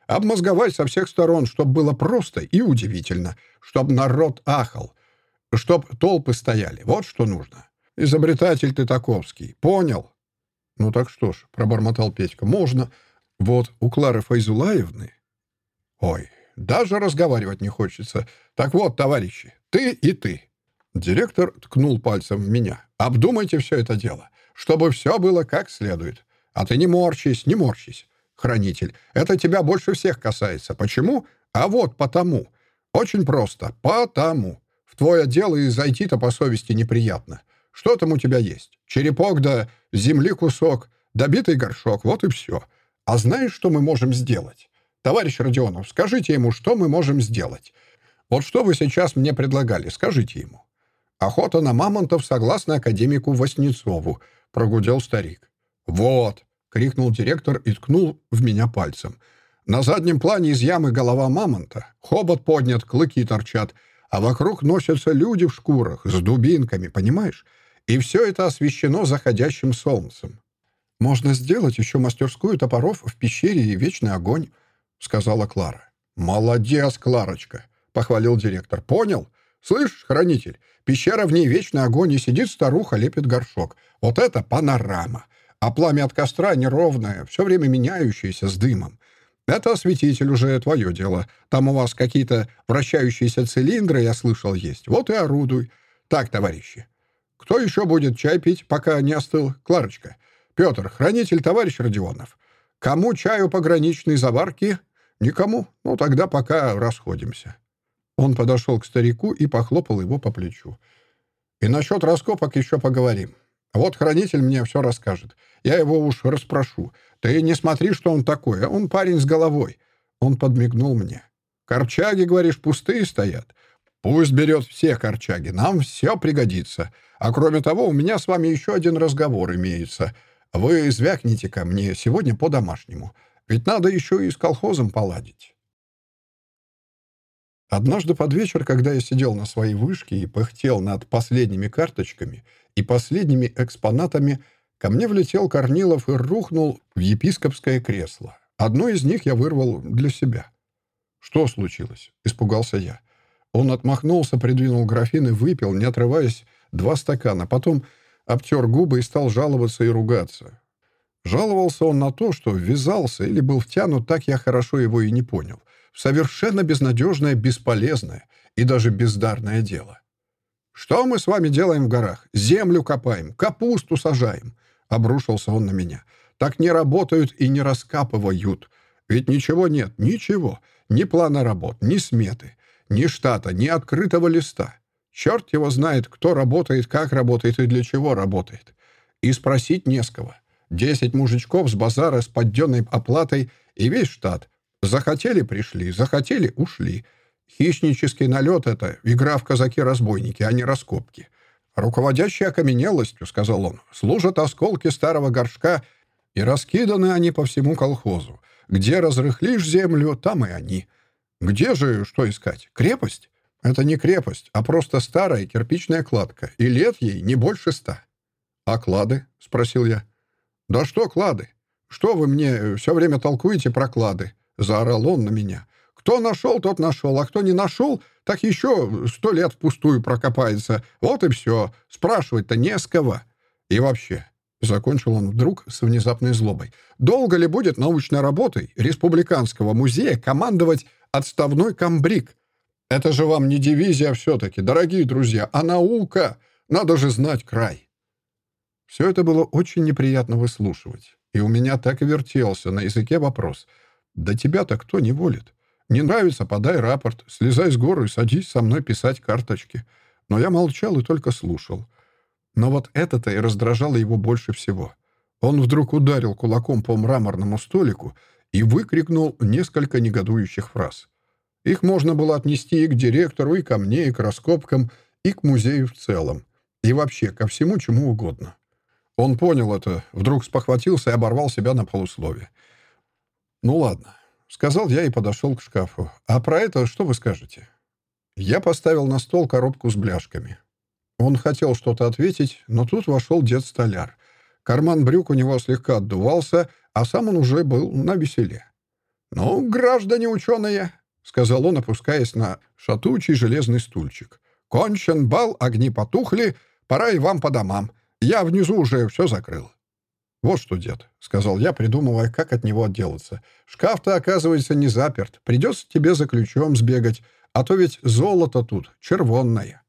Обмозговать со всех сторон, чтобы было просто и удивительно, чтобы народ ахал, чтоб толпы стояли. Вот что нужно. Изобретатель ты таковский. Понял? Ну так что ж, пробормотал Петька, можно. Вот у Клары Файзулаевны... Ой, даже разговаривать не хочется. Так вот, товарищи, ты и ты. Директор ткнул пальцем в меня. Обдумайте все это дело чтобы все было как следует. А ты не морщись, не морщись, хранитель. Это тебя больше всех касается. Почему? А вот потому. Очень просто. Потому. В твое дело и зайти-то по совести неприятно. Что там у тебя есть? Черепок да земли кусок, добитый горшок, вот и все. А знаешь, что мы можем сделать? Товарищ Родионов, скажите ему, что мы можем сделать. Вот что вы сейчас мне предлагали, скажите ему. Охота на мамонтов согласно академику Васнецову —— прогудел старик. «Вот!» — крикнул директор и ткнул в меня пальцем. «На заднем плане из ямы голова мамонта, хобот поднят, клыки торчат, а вокруг носятся люди в шкурах с дубинками, понимаешь? И все это освещено заходящим солнцем. «Можно сделать еще мастерскую топоров в пещере и вечный огонь», — сказала Клара. «Молодец, Кларочка!» — похвалил директор. «Понял? Слышь, хранитель, пещера в ней вечный огонь, и сидит старуха, лепит горшок. Вот это панорама. А пламя от костра неровное, все время меняющееся, с дымом. Это осветитель уже твое дело. Там у вас какие-то вращающиеся цилиндры, я слышал, есть. Вот и орудуй. Так, товарищи. Кто еще будет чай пить, пока не остыл? Кларочка. Петр, хранитель товарищ Родионов. Кому чаю пограничной заварки? Никому? Ну, тогда пока расходимся. Он подошел к старику и похлопал его по плечу. «И насчет раскопок еще поговорим. Вот хранитель мне все расскажет. Я его уж расспрошу. Ты не смотри, что он такой, а он парень с головой». Он подмигнул мне. «Корчаги, говоришь, пустые стоят? Пусть берет все корчаги, нам все пригодится. А кроме того, у меня с вами еще один разговор имеется. Вы звякните ко мне сегодня по-домашнему. Ведь надо еще и с колхозом поладить». Однажды под вечер, когда я сидел на своей вышке и пыхтел над последними карточками и последними экспонатами, ко мне влетел Корнилов и рухнул в епископское кресло. Одно из них я вырвал для себя. «Что случилось?» — испугался я. Он отмахнулся, придвинул графин и выпил, не отрываясь, два стакана. Потом обтер губы и стал жаловаться и ругаться. Жаловался он на то, что ввязался или был втянут, так я хорошо его и не понял совершенно безнадежное, бесполезное и даже бездарное дело. Что мы с вами делаем в горах? Землю копаем, капусту сажаем. Обрушился он на меня. Так не работают и не раскапывают. Ведь ничего нет, ничего. Ни плана работ, ни сметы, ни штата, ни открытого листа. Черт его знает, кто работает, как работает и для чего работает. И спросить не с кого. Десять мужичков с базара с подденной оплатой и весь штат. Захотели — пришли, захотели — ушли. Хищнический налет — это игра в казаки-разбойники, а не раскопки. Руководящей окаменелостью, — сказал он, — служат осколки старого горшка, и раскиданы они по всему колхозу. Где разрыхлишь землю, там и они. Где же что искать? Крепость? Это не крепость, а просто старая кирпичная кладка, и лет ей не больше ста. «А клады?» — спросил я. «Да что клады? Что вы мне все время толкуете про клады?» — заорал он на меня. «Кто нашел, тот нашел, а кто не нашел, так еще сто лет впустую прокопается. Вот и все. Спрашивать-то не с кого. И вообще, Закончил он вдруг с внезапной злобой. «Долго ли будет научной работой Республиканского музея командовать отставной комбриг? Это же вам не дивизия все-таки, дорогие друзья, а наука. Надо же знать край». Все это было очень неприятно выслушивать. И у меня так и вертелся на языке вопрос. «Да тебя-то кто не волит? Не нравится, подай рапорт, слезай с горы и садись со мной писать карточки». Но я молчал и только слушал. Но вот это-то и раздражало его больше всего. Он вдруг ударил кулаком по мраморному столику и выкрикнул несколько негодующих фраз. Их можно было отнести и к директору, и ко мне, и к раскопкам, и к музею в целом. И вообще ко всему, чему угодно. Он понял это, вдруг спохватился и оборвал себя на полуслове. «Ну ладно», — сказал я и подошел к шкафу. «А про это что вы скажете?» Я поставил на стол коробку с бляшками. Он хотел что-то ответить, но тут вошел дед-столяр. Карман брюк у него слегка отдувался, а сам он уже был на веселе. «Ну, граждане ученые», — сказал он, опускаясь на шатучий железный стульчик. «Кончен бал, огни потухли, пора и вам по домам. Я внизу уже все закрыл». «Вот что, дед», — сказал я, придумывая, как от него отделаться. «Шкаф-то, оказывается, не заперт. Придется тебе за ключом сбегать, а то ведь золото тут червонное».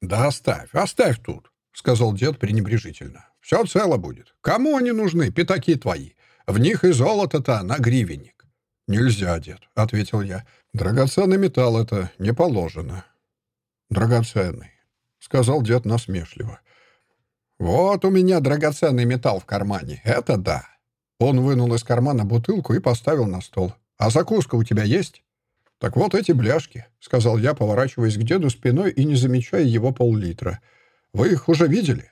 «Да оставь, оставь тут», — сказал дед пренебрежительно. «Все цело будет. Кому они нужны, пятаки твои? В них и золото-то на гривенник». «Нельзя, дед», — ответил я. «Драгоценный металл это не положено». «Драгоценный», — сказал дед насмешливо. «Вот у меня драгоценный металл в кармане. Это да». Он вынул из кармана бутылку и поставил на стол. «А закуска у тебя есть?» «Так вот эти бляшки», — сказал я, поворачиваясь к деду спиной и не замечая его пол-литра. «Вы их уже видели?»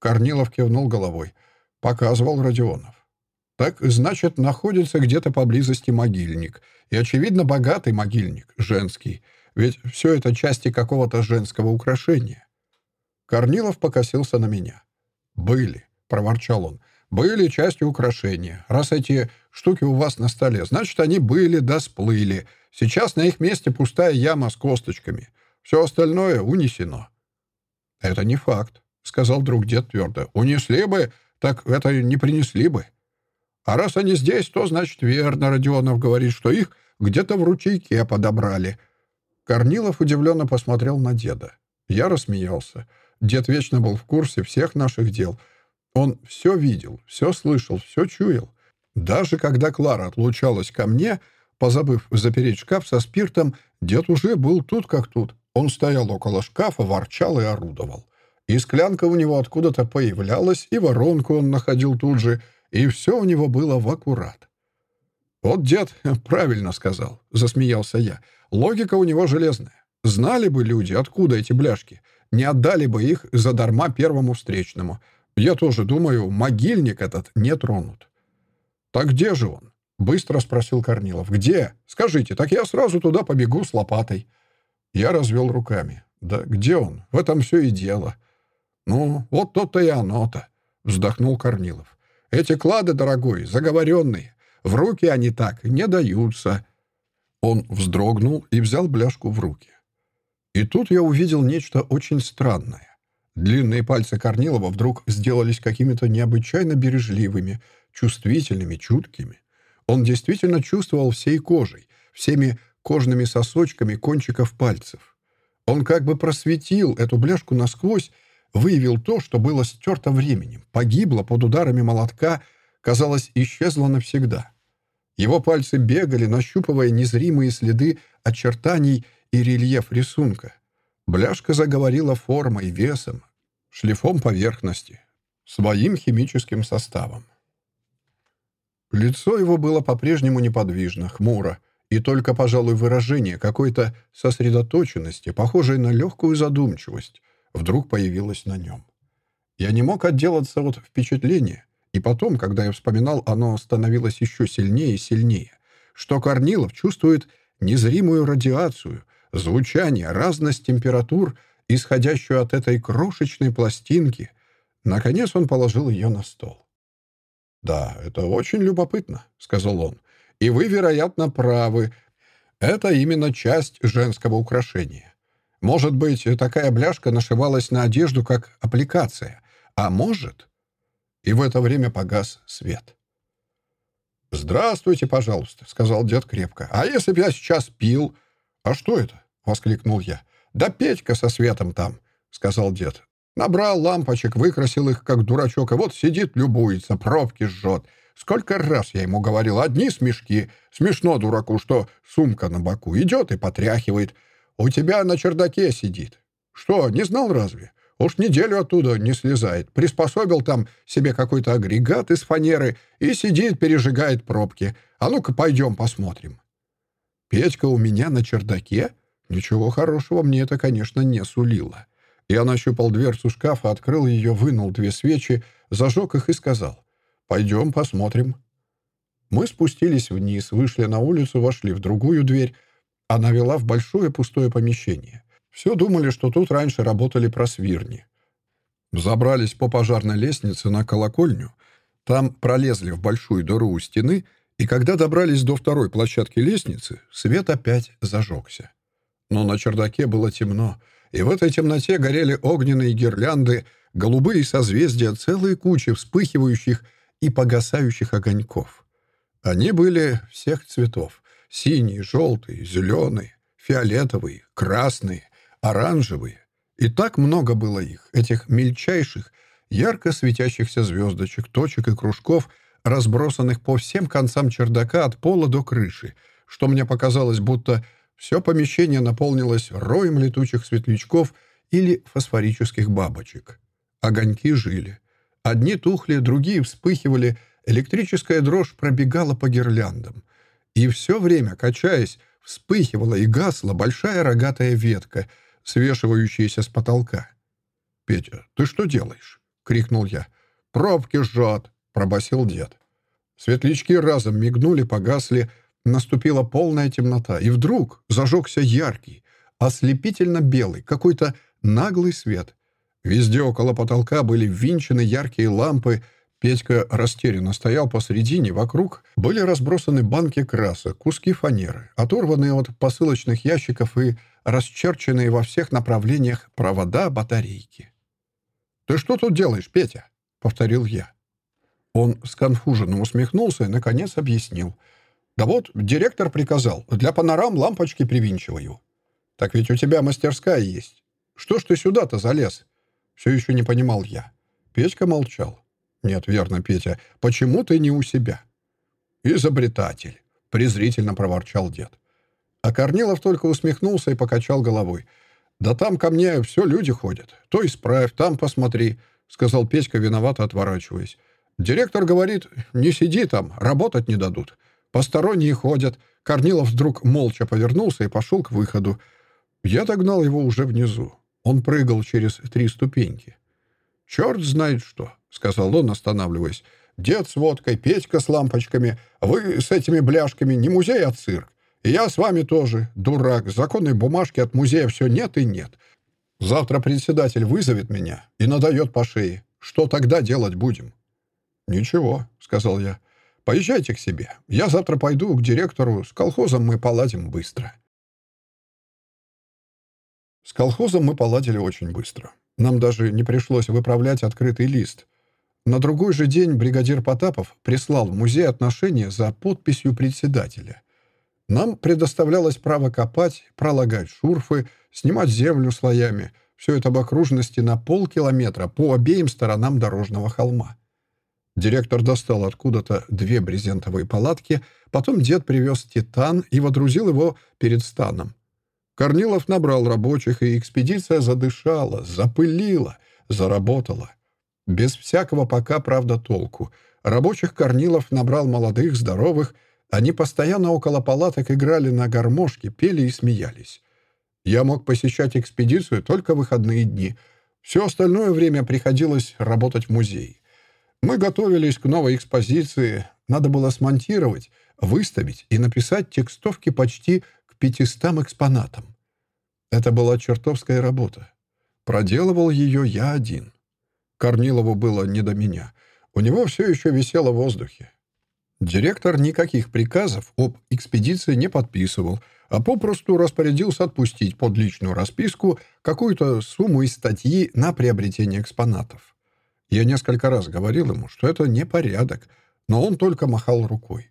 Корнилов кивнул головой. Показывал Родионов. «Так, значит, находится где-то поблизости могильник. И, очевидно, богатый могильник, женский. Ведь все это части какого-то женского украшения». Корнилов покосился на меня. «Были», — проворчал он. «Были частью украшения. Раз эти штуки у вас на столе, значит, они были да сплыли». Сейчас на их месте пустая яма с косточками. Все остальное унесено». «Это не факт», — сказал друг дед твердо. «Унесли бы, так это не принесли бы». «А раз они здесь, то, значит, верно, Родионов говорит, что их где-то в ручейке подобрали». Корнилов удивленно посмотрел на деда. Я рассмеялся. Дед вечно был в курсе всех наших дел. Он все видел, все слышал, все чуял. Даже когда Клара отлучалась ко мне, Позабыв запереть шкаф со спиртом, дед уже был тут как тут. Он стоял около шкафа, ворчал и орудовал. И склянка у него откуда-то появлялась, и воронку он находил тут же, и все у него было в аккурат. «Вот дед правильно сказал», — засмеялся я. «Логика у него железная. Знали бы люди, откуда эти бляшки, не отдали бы их задарма первому встречному. Я тоже думаю, могильник этот не тронут». «Так где же он?» Быстро спросил Корнилов. «Где? Скажите, так я сразу туда побегу с лопатой». Я развел руками. «Да где он? В этом все и дело». «Ну, вот то-то и оно-то», — вздохнул Корнилов. «Эти клады, дорогой, заговоренные. В руки они так не даются». Он вздрогнул и взял бляшку в руки. И тут я увидел нечто очень странное. Длинные пальцы Корнилова вдруг сделались какими-то необычайно бережливыми, чувствительными, чуткими. Он действительно чувствовал всей кожей, всеми кожными сосочками кончиков пальцев. Он как бы просветил эту бляшку насквозь, выявил то, что было стерто временем, погибло под ударами молотка, казалось, исчезло навсегда. Его пальцы бегали, нащупывая незримые следы очертаний и рельеф рисунка. Бляшка заговорила формой, весом, шлифом поверхности, своим химическим составом. Лицо его было по-прежнему неподвижно, хмуро, и только, пожалуй, выражение какой-то сосредоточенности, похожей на легкую задумчивость, вдруг появилось на нем. Я не мог отделаться от впечатления, и потом, когда я вспоминал, оно становилось еще сильнее и сильнее, что Корнилов чувствует незримую радиацию, звучание, разность температур, исходящую от этой крошечной пластинки. Наконец он положил ее на стол. «Да, это очень любопытно», — сказал он. «И вы, вероятно, правы. Это именно часть женского украшения. Может быть, такая бляшка нашивалась на одежду как аппликация, а может...» И в это время погас свет. «Здравствуйте, пожалуйста», — сказал дед крепко. «А если бы я сейчас пил?» «А что это?» — воскликнул я. «Да Петька со светом там», — сказал дед. «Набрал лампочек, выкрасил их, как дурачок, и вот сидит, любуется, пробки жжет. Сколько раз я ему говорил, одни смешки. Смешно дураку, что сумка на боку. Идет и потряхивает. У тебя на чердаке сидит. Что, не знал разве? Уж неделю оттуда не слезает. Приспособил там себе какой-то агрегат из фанеры и сидит, пережигает пробки. А ну-ка, пойдем посмотрим. Петька у меня на чердаке? Ничего хорошего мне это, конечно, не сулило. Я нащупал дверцу шкафа, открыл ее, вынул две свечи, зажег их и сказал. «Пойдем посмотрим». Мы спустились вниз, вышли на улицу, вошли в другую дверь. Она вела в большое пустое помещение. Все думали, что тут раньше работали просвирни. Забрались по пожарной лестнице на колокольню, там пролезли в большую дыру у стены, и когда добрались до второй площадки лестницы, свет опять зажегся. Но на чердаке было темно, и в этой темноте горели огненные гирлянды, голубые созвездия, целые кучи вспыхивающих и погасающих огоньков. Они были всех цветов — синий, желтый, зеленый, фиолетовый, красный, оранжевые. И так много было их, этих мельчайших, ярко светящихся звездочек, точек и кружков, разбросанных по всем концам чердака от пола до крыши, что мне показалось, будто все помещение наполнилось роем летучих светлячков или фосфорических бабочек. Огоньки жили. Одни тухли, другие вспыхивали, электрическая дрожь пробегала по гирляндам. И все время, качаясь, вспыхивала и гасла большая рогатая ветка — свешивающиеся с потолка. «Петя, ты что делаешь?» — крикнул я. «Пробки жжет!» — пробасил дед. Светлячки разом мигнули, погасли, наступила полная темнота, и вдруг зажегся яркий, ослепительно белый, какой-то наглый свет. Везде около потолка были ввинчены яркие лампы, Петька растерянно стоял посредине, вокруг были разбросаны банки красок, куски фанеры, оторванные от посылочных ящиков и расчерченные во всех направлениях провода батарейки. «Ты что тут делаешь, Петя?» — повторил я. Он сконфуженно усмехнулся и, наконец, объяснил. «Да вот, директор приказал, для панорам лампочки привинчиваю». «Так ведь у тебя мастерская есть. Что ж ты сюда-то залез?» Все еще не понимал я. Петька молчал. «Нет, верно, Петя. Почему ты не у себя?» «Изобретатель», — презрительно проворчал дед. А Корнилов только усмехнулся и покачал головой. «Да там ко мне все люди ходят. То исправь, там посмотри», — сказал Петька, виновато отворачиваясь. «Директор говорит, не сиди там, работать не дадут. Посторонние ходят». Корнилов вдруг молча повернулся и пошел к выходу. Я догнал его уже внизу. Он прыгал через три ступеньки. «Черт знает что», — сказал он, останавливаясь. «Дед с водкой, Петька с лампочками. Вы с этими бляшками не музей, а цирк. И я с вами тоже, дурак. Законной бумажки от музея все нет и нет. Завтра председатель вызовет меня и надает по шее. Что тогда делать будем?» «Ничего», — сказал я. «Поезжайте к себе. Я завтра пойду к директору. С колхозом мы поладим быстро». С колхозом мы поладили очень быстро. Нам даже не пришлось выправлять открытый лист. На другой же день бригадир Потапов прислал в музей отношения за подписью председателя. Нам предоставлялось право копать, пролагать шурфы, снимать землю слоями. Все это в окружности на полкилометра по обеим сторонам дорожного холма. Директор достал откуда-то две брезентовые палатки, потом дед привез титан и водрузил его перед станом. Корнилов набрал рабочих, и экспедиция задышала, запылила, заработала. Без всякого пока, правда, толку. Рабочих Корнилов набрал молодых, здоровых. Они постоянно около палаток играли на гармошке, пели и смеялись. Я мог посещать экспедицию только выходные дни. Все остальное время приходилось работать в музее. Мы готовились к новой экспозиции. Надо было смонтировать, выставить и написать текстовки почти к 500 экспонатам. Это была чертовская работа. Проделывал ее я один. Корнилову было не до меня. У него все еще висело в воздухе. Директор никаких приказов об экспедиции не подписывал, а попросту распорядился отпустить под личную расписку какую-то сумму из статьи на приобретение экспонатов. Я несколько раз говорил ему, что это не порядок, но он только махал рукой.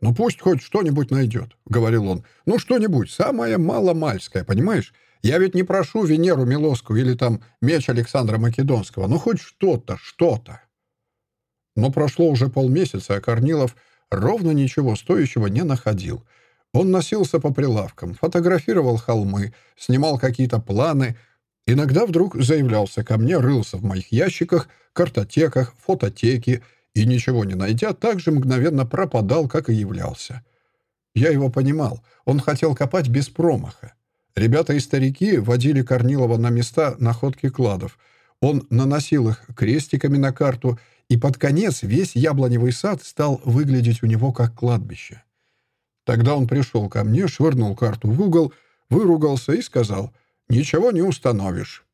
«Ну пусть хоть что-нибудь найдет», — говорил он. «Ну что-нибудь, самое маломальское, понимаешь? Я ведь не прошу Венеру Милосскую или там меч Александра Македонского. Ну, хоть что-то, что-то. Но прошло уже полмесяца, а Корнилов ровно ничего стоящего не находил. Он носился по прилавкам, фотографировал холмы, снимал какие-то планы. Иногда вдруг заявлялся ко мне, рылся в моих ящиках, картотеках, фототеке и, ничего не найдя, так же мгновенно пропадал, как и являлся. Я его понимал. Он хотел копать без промаха. Ребята и старики водили Корнилова на места находки кладов. Он наносил их крестиками на карту, и под конец весь яблоневый сад стал выглядеть у него как кладбище. Тогда он пришел ко мне, швырнул карту в угол, выругался и сказал, «Ничего не установишь.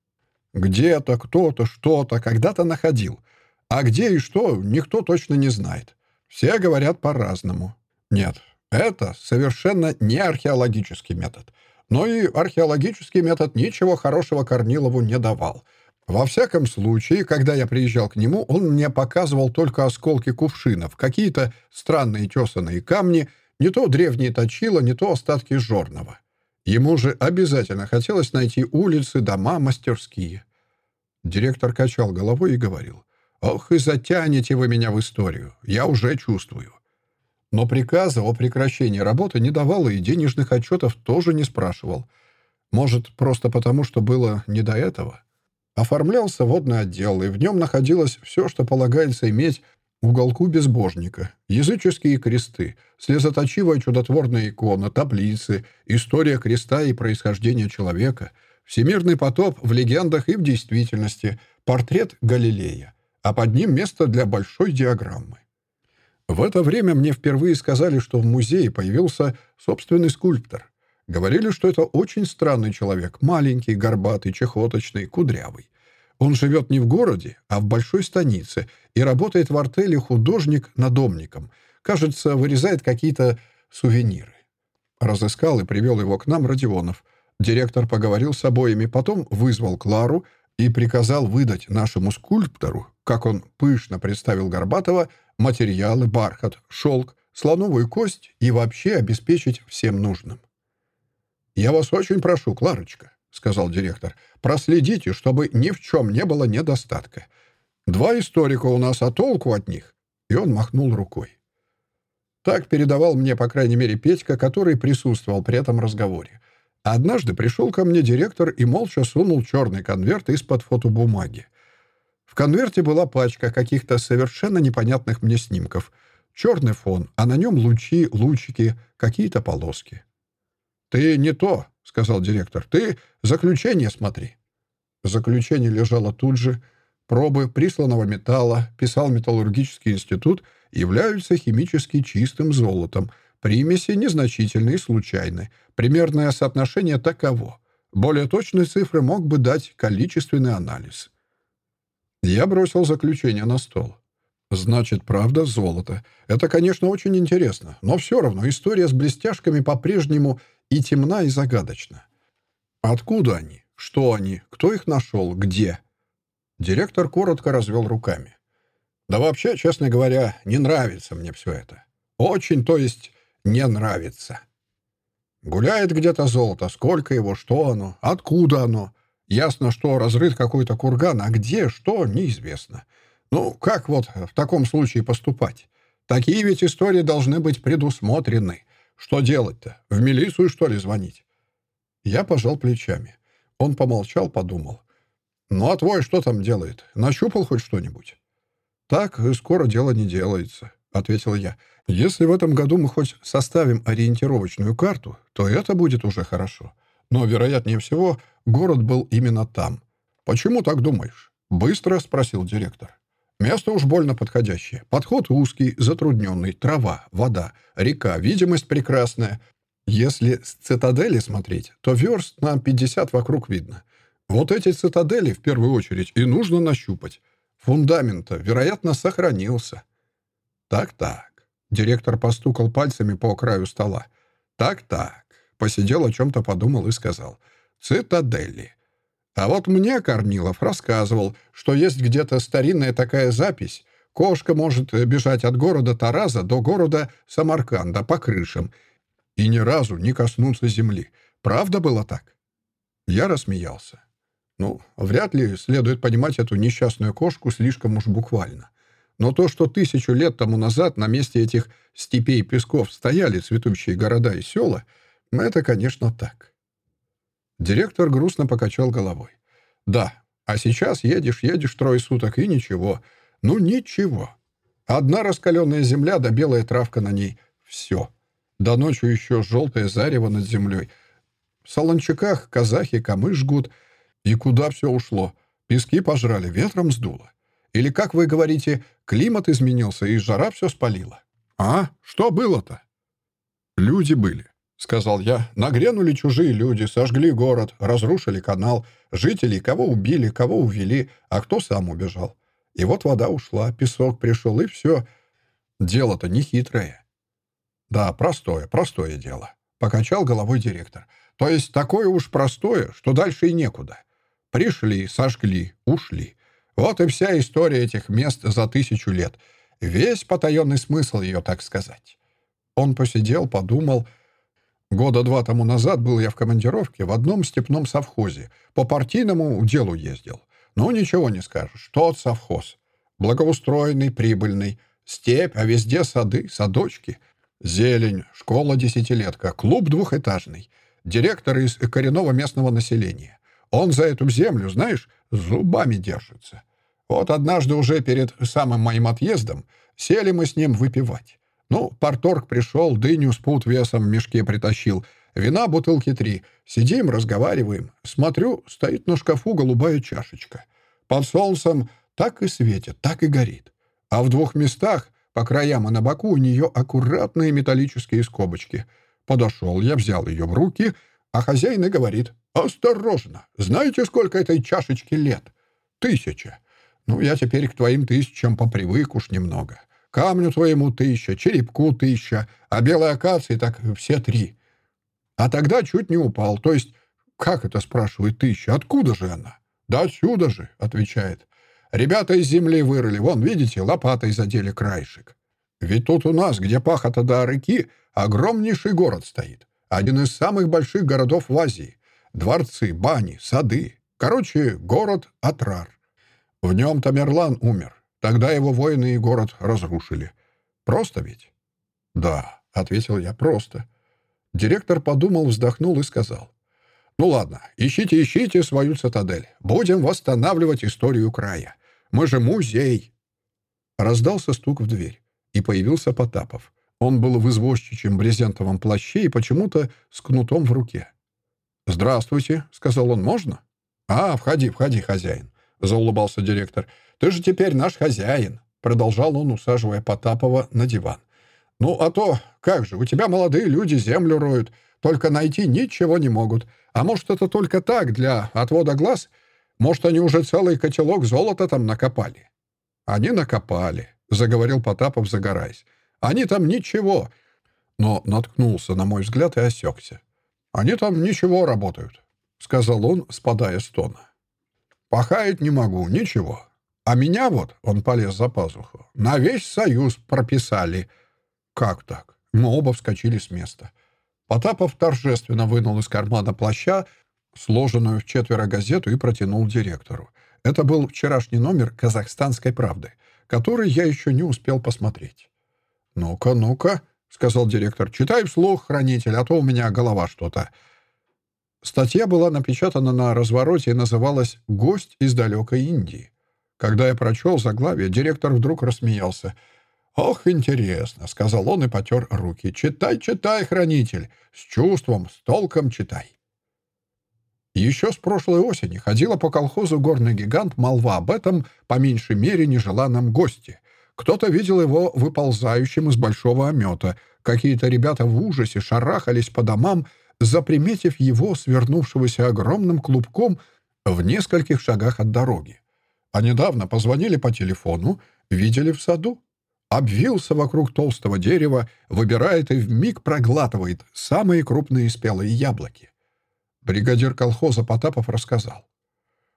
Где-то, кто-то, что-то когда-то находил. А где и что, никто точно не знает. Все говорят по-разному. Нет, это совершенно не археологический метод. Но и археологический метод ничего хорошего Корнилову не давал. Во всяком случае, когда я приезжал к нему, он мне показывал только осколки кувшинов, какие-то странные тесанные камни, не то древние точила, не то остатки жорного. Ему же обязательно хотелось найти улицы, дома, мастерские. Директор качал головой и говорил, «Ох, и затянете вы меня в историю, я уже чувствую. Но приказа о прекращении работы не давал и денежных отчетов тоже не спрашивал. Может, просто потому, что было не до этого. Оформлялся водный отдел, и в нем находилось все, что полагается иметь в уголку безбожника. Языческие кресты, слезоточивая чудотворная икона, таблицы, история креста и происхождения человека, всемирный потоп в легендах и в действительности, портрет Галилея, а под ним место для большой диаграммы. В это время мне впервые сказали, что в музее появился собственный скульптор. Говорили, что это очень странный человек, маленький, горбатый, чехоточный, кудрявый. Он живет не в городе, а в большой станице и работает в артели художник-надомником. Кажется, вырезает какие-то сувениры. Разыскал и привел его к нам Родионов. Директор поговорил с обоими, потом вызвал Клару и приказал выдать нашему скульптору, как он пышно представил Горбатова, материалы, бархат, шелк, слоновую кость и вообще обеспечить всем нужным. «Я вас очень прошу, Кларочка», — сказал директор, «проследите, чтобы ни в чем не было недостатка. Два историка у нас, а толку от них?» И он махнул рукой. Так передавал мне, по крайней мере, Петька, который присутствовал при этом разговоре. Однажды пришел ко мне директор и молча сунул черный конверт из-под фотобумаги. В конверте была пачка каких-то совершенно непонятных мне снимков. Черный фон, а на нем лучи, лучики, какие-то полоски. «Ты не то», — сказал директор. «Ты заключение смотри». Заключение лежало тут же. Пробы присланного металла, писал Металлургический институт, являются химически чистым золотом. Примеси незначительны и случайны. Примерное соотношение таково. Более точные цифры мог бы дать количественный анализ. Я бросил заключение на стол. Значит, правда, золото. Это, конечно, очень интересно, но все равно история с блестяшками по-прежнему и темна, и загадочна. Откуда они? Что они? Кто их нашел? Где? Директор коротко развел руками. Да вообще, честно говоря, не нравится мне все это. Очень, то есть, не нравится. Гуляет где-то золото. Сколько его, что оно, откуда оно. Ясно, что разрыт какой-то курган, а где, что, неизвестно. Ну, как вот в таком случае поступать? Такие ведь истории должны быть предусмотрены. Что делать-то? В милицию, что ли, звонить? Я пожал плечами. Он помолчал, подумал. «Ну, а твой что там делает? Нащупал хоть что-нибудь?» «Так скоро дело не делается», — ответил я. «Если в этом году мы хоть составим ориентировочную карту, то это будет уже хорошо. Но, вероятнее всего, город был именно там. Почему так думаешь?» «Быстро?» — спросил директор. «Место уж больно подходящее. Подход узкий, затрудненный, трава, вода, река, видимость прекрасная. Если с цитадели смотреть, то верст на 50 вокруг видно. Вот эти цитадели, в первую очередь, и нужно нащупать. Фундамента, вероятно, сохранился. Так-так. Директор постукал пальцами по краю стола. Так-так. Посидел, о чем-то подумал и сказал. Цитадели. А вот мне Корнилов рассказывал, что есть где-то старинная такая запись. Кошка может бежать от города Тараза до города Самарканда по крышам и ни разу не коснуться земли. Правда было так? Я рассмеялся. Ну, вряд ли следует понимать эту несчастную кошку слишком уж буквально. Но то, что тысячу лет тому назад на месте этих степей песков стояли цветущие города и села, это, конечно, так. Директор грустно покачал головой. «Да, а сейчас едешь, едешь трое суток, и ничего. Ну, ничего. Одна раскаленная земля да белая травка на ней. Все. До ночи еще желтое зарево над землей. В Солончаках казахи камы жгут — и куда все ушло? Пески пожрали, ветром сдуло. Или, как вы говорите, климат изменился, и жара все спалила? А? Что было-то? Люди были, — сказал я. Нагренули чужие люди, сожгли город, разрушили канал. Жителей кого убили, кого увели, а кто сам убежал. И вот вода ушла, песок пришел, и все. Дело-то не хитрое. Да, простое, простое дело. Покачал головой директор. То есть такое уж простое, что дальше и некуда. Пришли, сожгли, ушли. Вот и вся история этих мест за тысячу лет. Весь потаенный смысл ее, так сказать. Он посидел, подумал. Года два тому назад был я в командировке в одном степном совхозе. По партийному делу ездил. Ну, ничего не скажешь. Тот совхоз. Благоустроенный, прибыльный. Степь, а везде сады, садочки. Зелень, школа-десятилетка, клуб двухэтажный. Директор из коренного местного населения. Он за эту землю, знаешь, зубами держится. Вот однажды уже перед самым моим отъездом сели мы с ним выпивать. Ну, порторг пришел, дыню с пут весом в мешке притащил. Вина бутылки три. Сидим, разговариваем. Смотрю, стоит на шкафу голубая чашечка. Под солнцем так и светит, так и горит. А в двух местах, по краям и на боку, у нее аккуратные металлические скобочки. Подошел я, взял ее в руки, а хозяин и говорит — «Осторожно! Знаете, сколько этой чашечки лет? Тысяча. Ну, я теперь к твоим тысячам попривык уж немного. Камню твоему тысяча, черепку тысяча, а белой акации так все три. А тогда чуть не упал. То есть, как это, спрашивает, тысяча? Откуда же она? Да отсюда же, отвечает. Ребята из земли вырыли. Вон, видите, лопатой задели краешек. Ведь тут у нас, где пахота до реки, огромнейший город стоит. Один из самых больших городов в Азии. Дворцы, бани, сады. Короче, город Атрар. В нем Тамерлан умер. Тогда его воины и город разрушили. Просто ведь? Да, — ответил я, — просто. Директор подумал, вздохнул и сказал. «Ну ладно, ищите, ищите свою цитадель. Будем восстанавливать историю края. Мы же музей!» Раздался стук в дверь, и появился Потапов. Он был в извозчичьем брезентовом плаще и почему-то с кнутом в руке. «Здравствуйте», — сказал он, — «можно?» «А, входи, входи, хозяин», — заулыбался директор. «Ты же теперь наш хозяин», — продолжал он, усаживая Потапова на диван. «Ну, а то, как же, у тебя молодые люди землю роют, только найти ничего не могут. А может, это только так, для отвода глаз? Может, они уже целый котелок золота там накопали?» «Они накопали», — заговорил Потапов, загораясь. «Они там ничего». Но наткнулся, на мой взгляд, и осекся. Они там ничего работают», — сказал он, спадая с тона. «Пахать не могу, ничего. А меня вот, — он полез за пазуху, — на весь союз прописали». «Как так?» Мы оба вскочили с места. Потапов торжественно вынул из кармана плаща сложенную в четверо газету и протянул директору. Это был вчерашний номер «Казахстанской правды», который я еще не успел посмотреть. «Ну-ка, ну-ка», — сказал директор, — «читай вслух, хранитель, а то у меня голова что-то». Статья была напечатана на развороте и называлась «Гость из далекой Индии». Когда я прочел заглавие, директор вдруг рассмеялся. «Ох, интересно», — сказал он и потер руки. «Читай, читай, хранитель, с чувством, с толком читай». Еще с прошлой осени ходила по колхозу «Горный гигант» молва об этом, по меньшей мере, нежеланном госте. Кто-то видел его выползающим из большого омета. Какие-то ребята в ужасе шарахались по домам, заприметив его, свернувшегося огромным клубком в нескольких шагах от дороги. А недавно позвонили по телефону, видели в саду. Обвился вокруг толстого дерева, выбирает и вмиг проглатывает самые крупные спелые яблоки. Бригадир колхоза Потапов рассказал.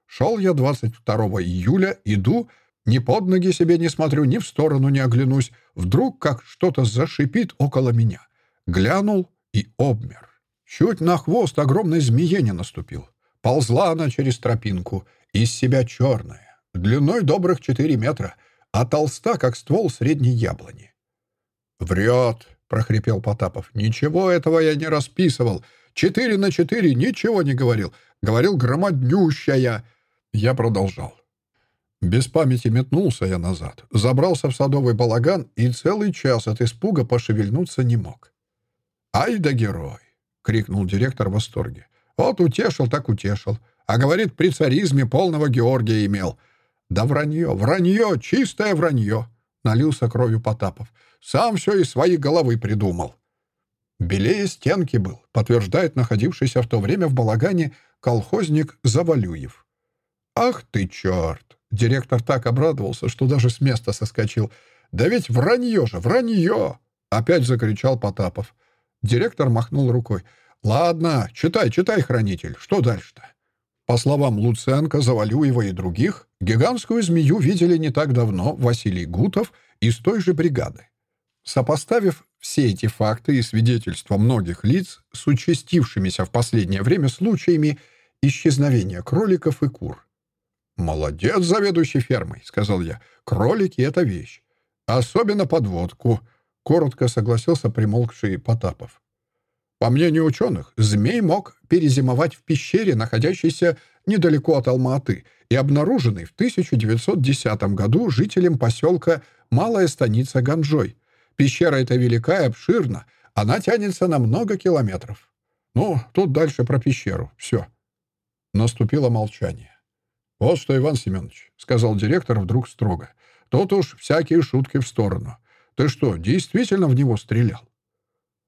«Шел я 22 июля, иду, ни под ноги себе не смотрю, ни в сторону не оглянусь. Вдруг как что-то зашипит около меня. Глянул и обмер. Чуть на хвост огромной змее не наступил. Ползла она через тропинку, из себя черная, длиной добрых 4 метра, а толста, как ствол средней яблони. «Врет», — прохрипел Потапов. «Ничего этого я не расписывал. Четыре на четыре ничего не говорил. Говорил громаднющая. Я продолжал. Без памяти метнулся я назад, забрался в садовый балаган и целый час от испуга пошевельнуться не мог. «Ай да герой!» — крикнул директор в восторге. «Вот утешил, так утешил. А говорит, при царизме полного Георгия имел. Да вранье, вранье, чистое вранье!» — налился кровью Потапов. «Сам все из своей головы придумал». Белее стенки был, подтверждает находившийся в то время в балагане колхозник Завалюев. «Ах ты, черт!» Директор так обрадовался, что даже с места соскочил. «Да ведь вранье же, вранье!» Опять закричал Потапов. Директор махнул рукой. «Ладно, читай, читай, хранитель. Что дальше-то?» По словам Луценко, Завалюева и других, гигантскую змею видели не так давно Василий Гутов из той же бригады. Сопоставив все эти факты и свидетельства многих лиц с участившимися в последнее время случаями исчезновения кроликов и кур. «Молодец, заведующий фермой», — сказал я. «Кролики — это вещь. Особенно подводку», — коротко согласился примолкший Потапов. По мнению ученых, змей мог перезимовать в пещере, находящейся недалеко от Алма-Аты, и обнаруженной в 1910 году жителем поселка Малая станица Ганжой — Пещера эта велика и обширна. Она тянется на много километров. Ну, тут дальше про пещеру. Все. Наступило молчание. «Вот что, Иван Семенович», — сказал директор вдруг строго, — «тут уж всякие шутки в сторону. Ты что, действительно в него стрелял?»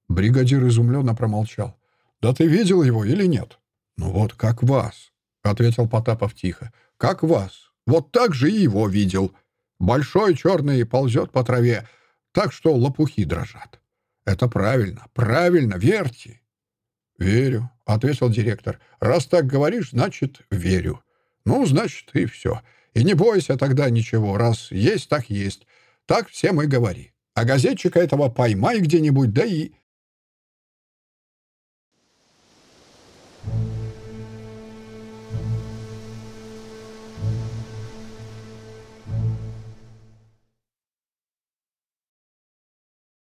Бригадир изумленно промолчал. «Да ты видел его или нет?» «Ну вот как вас», — ответил Потапов тихо. «Как вас. Вот так же и его видел. Большой черный ползет по траве, так что лопухи дрожат. Это правильно, правильно, верьте. «Верю», — ответил директор. «Раз так говоришь, значит, верю. Ну, значит, и все. И не бойся тогда ничего. Раз есть, так есть. Так всем и говори. А газетчика этого поймай где-нибудь, да и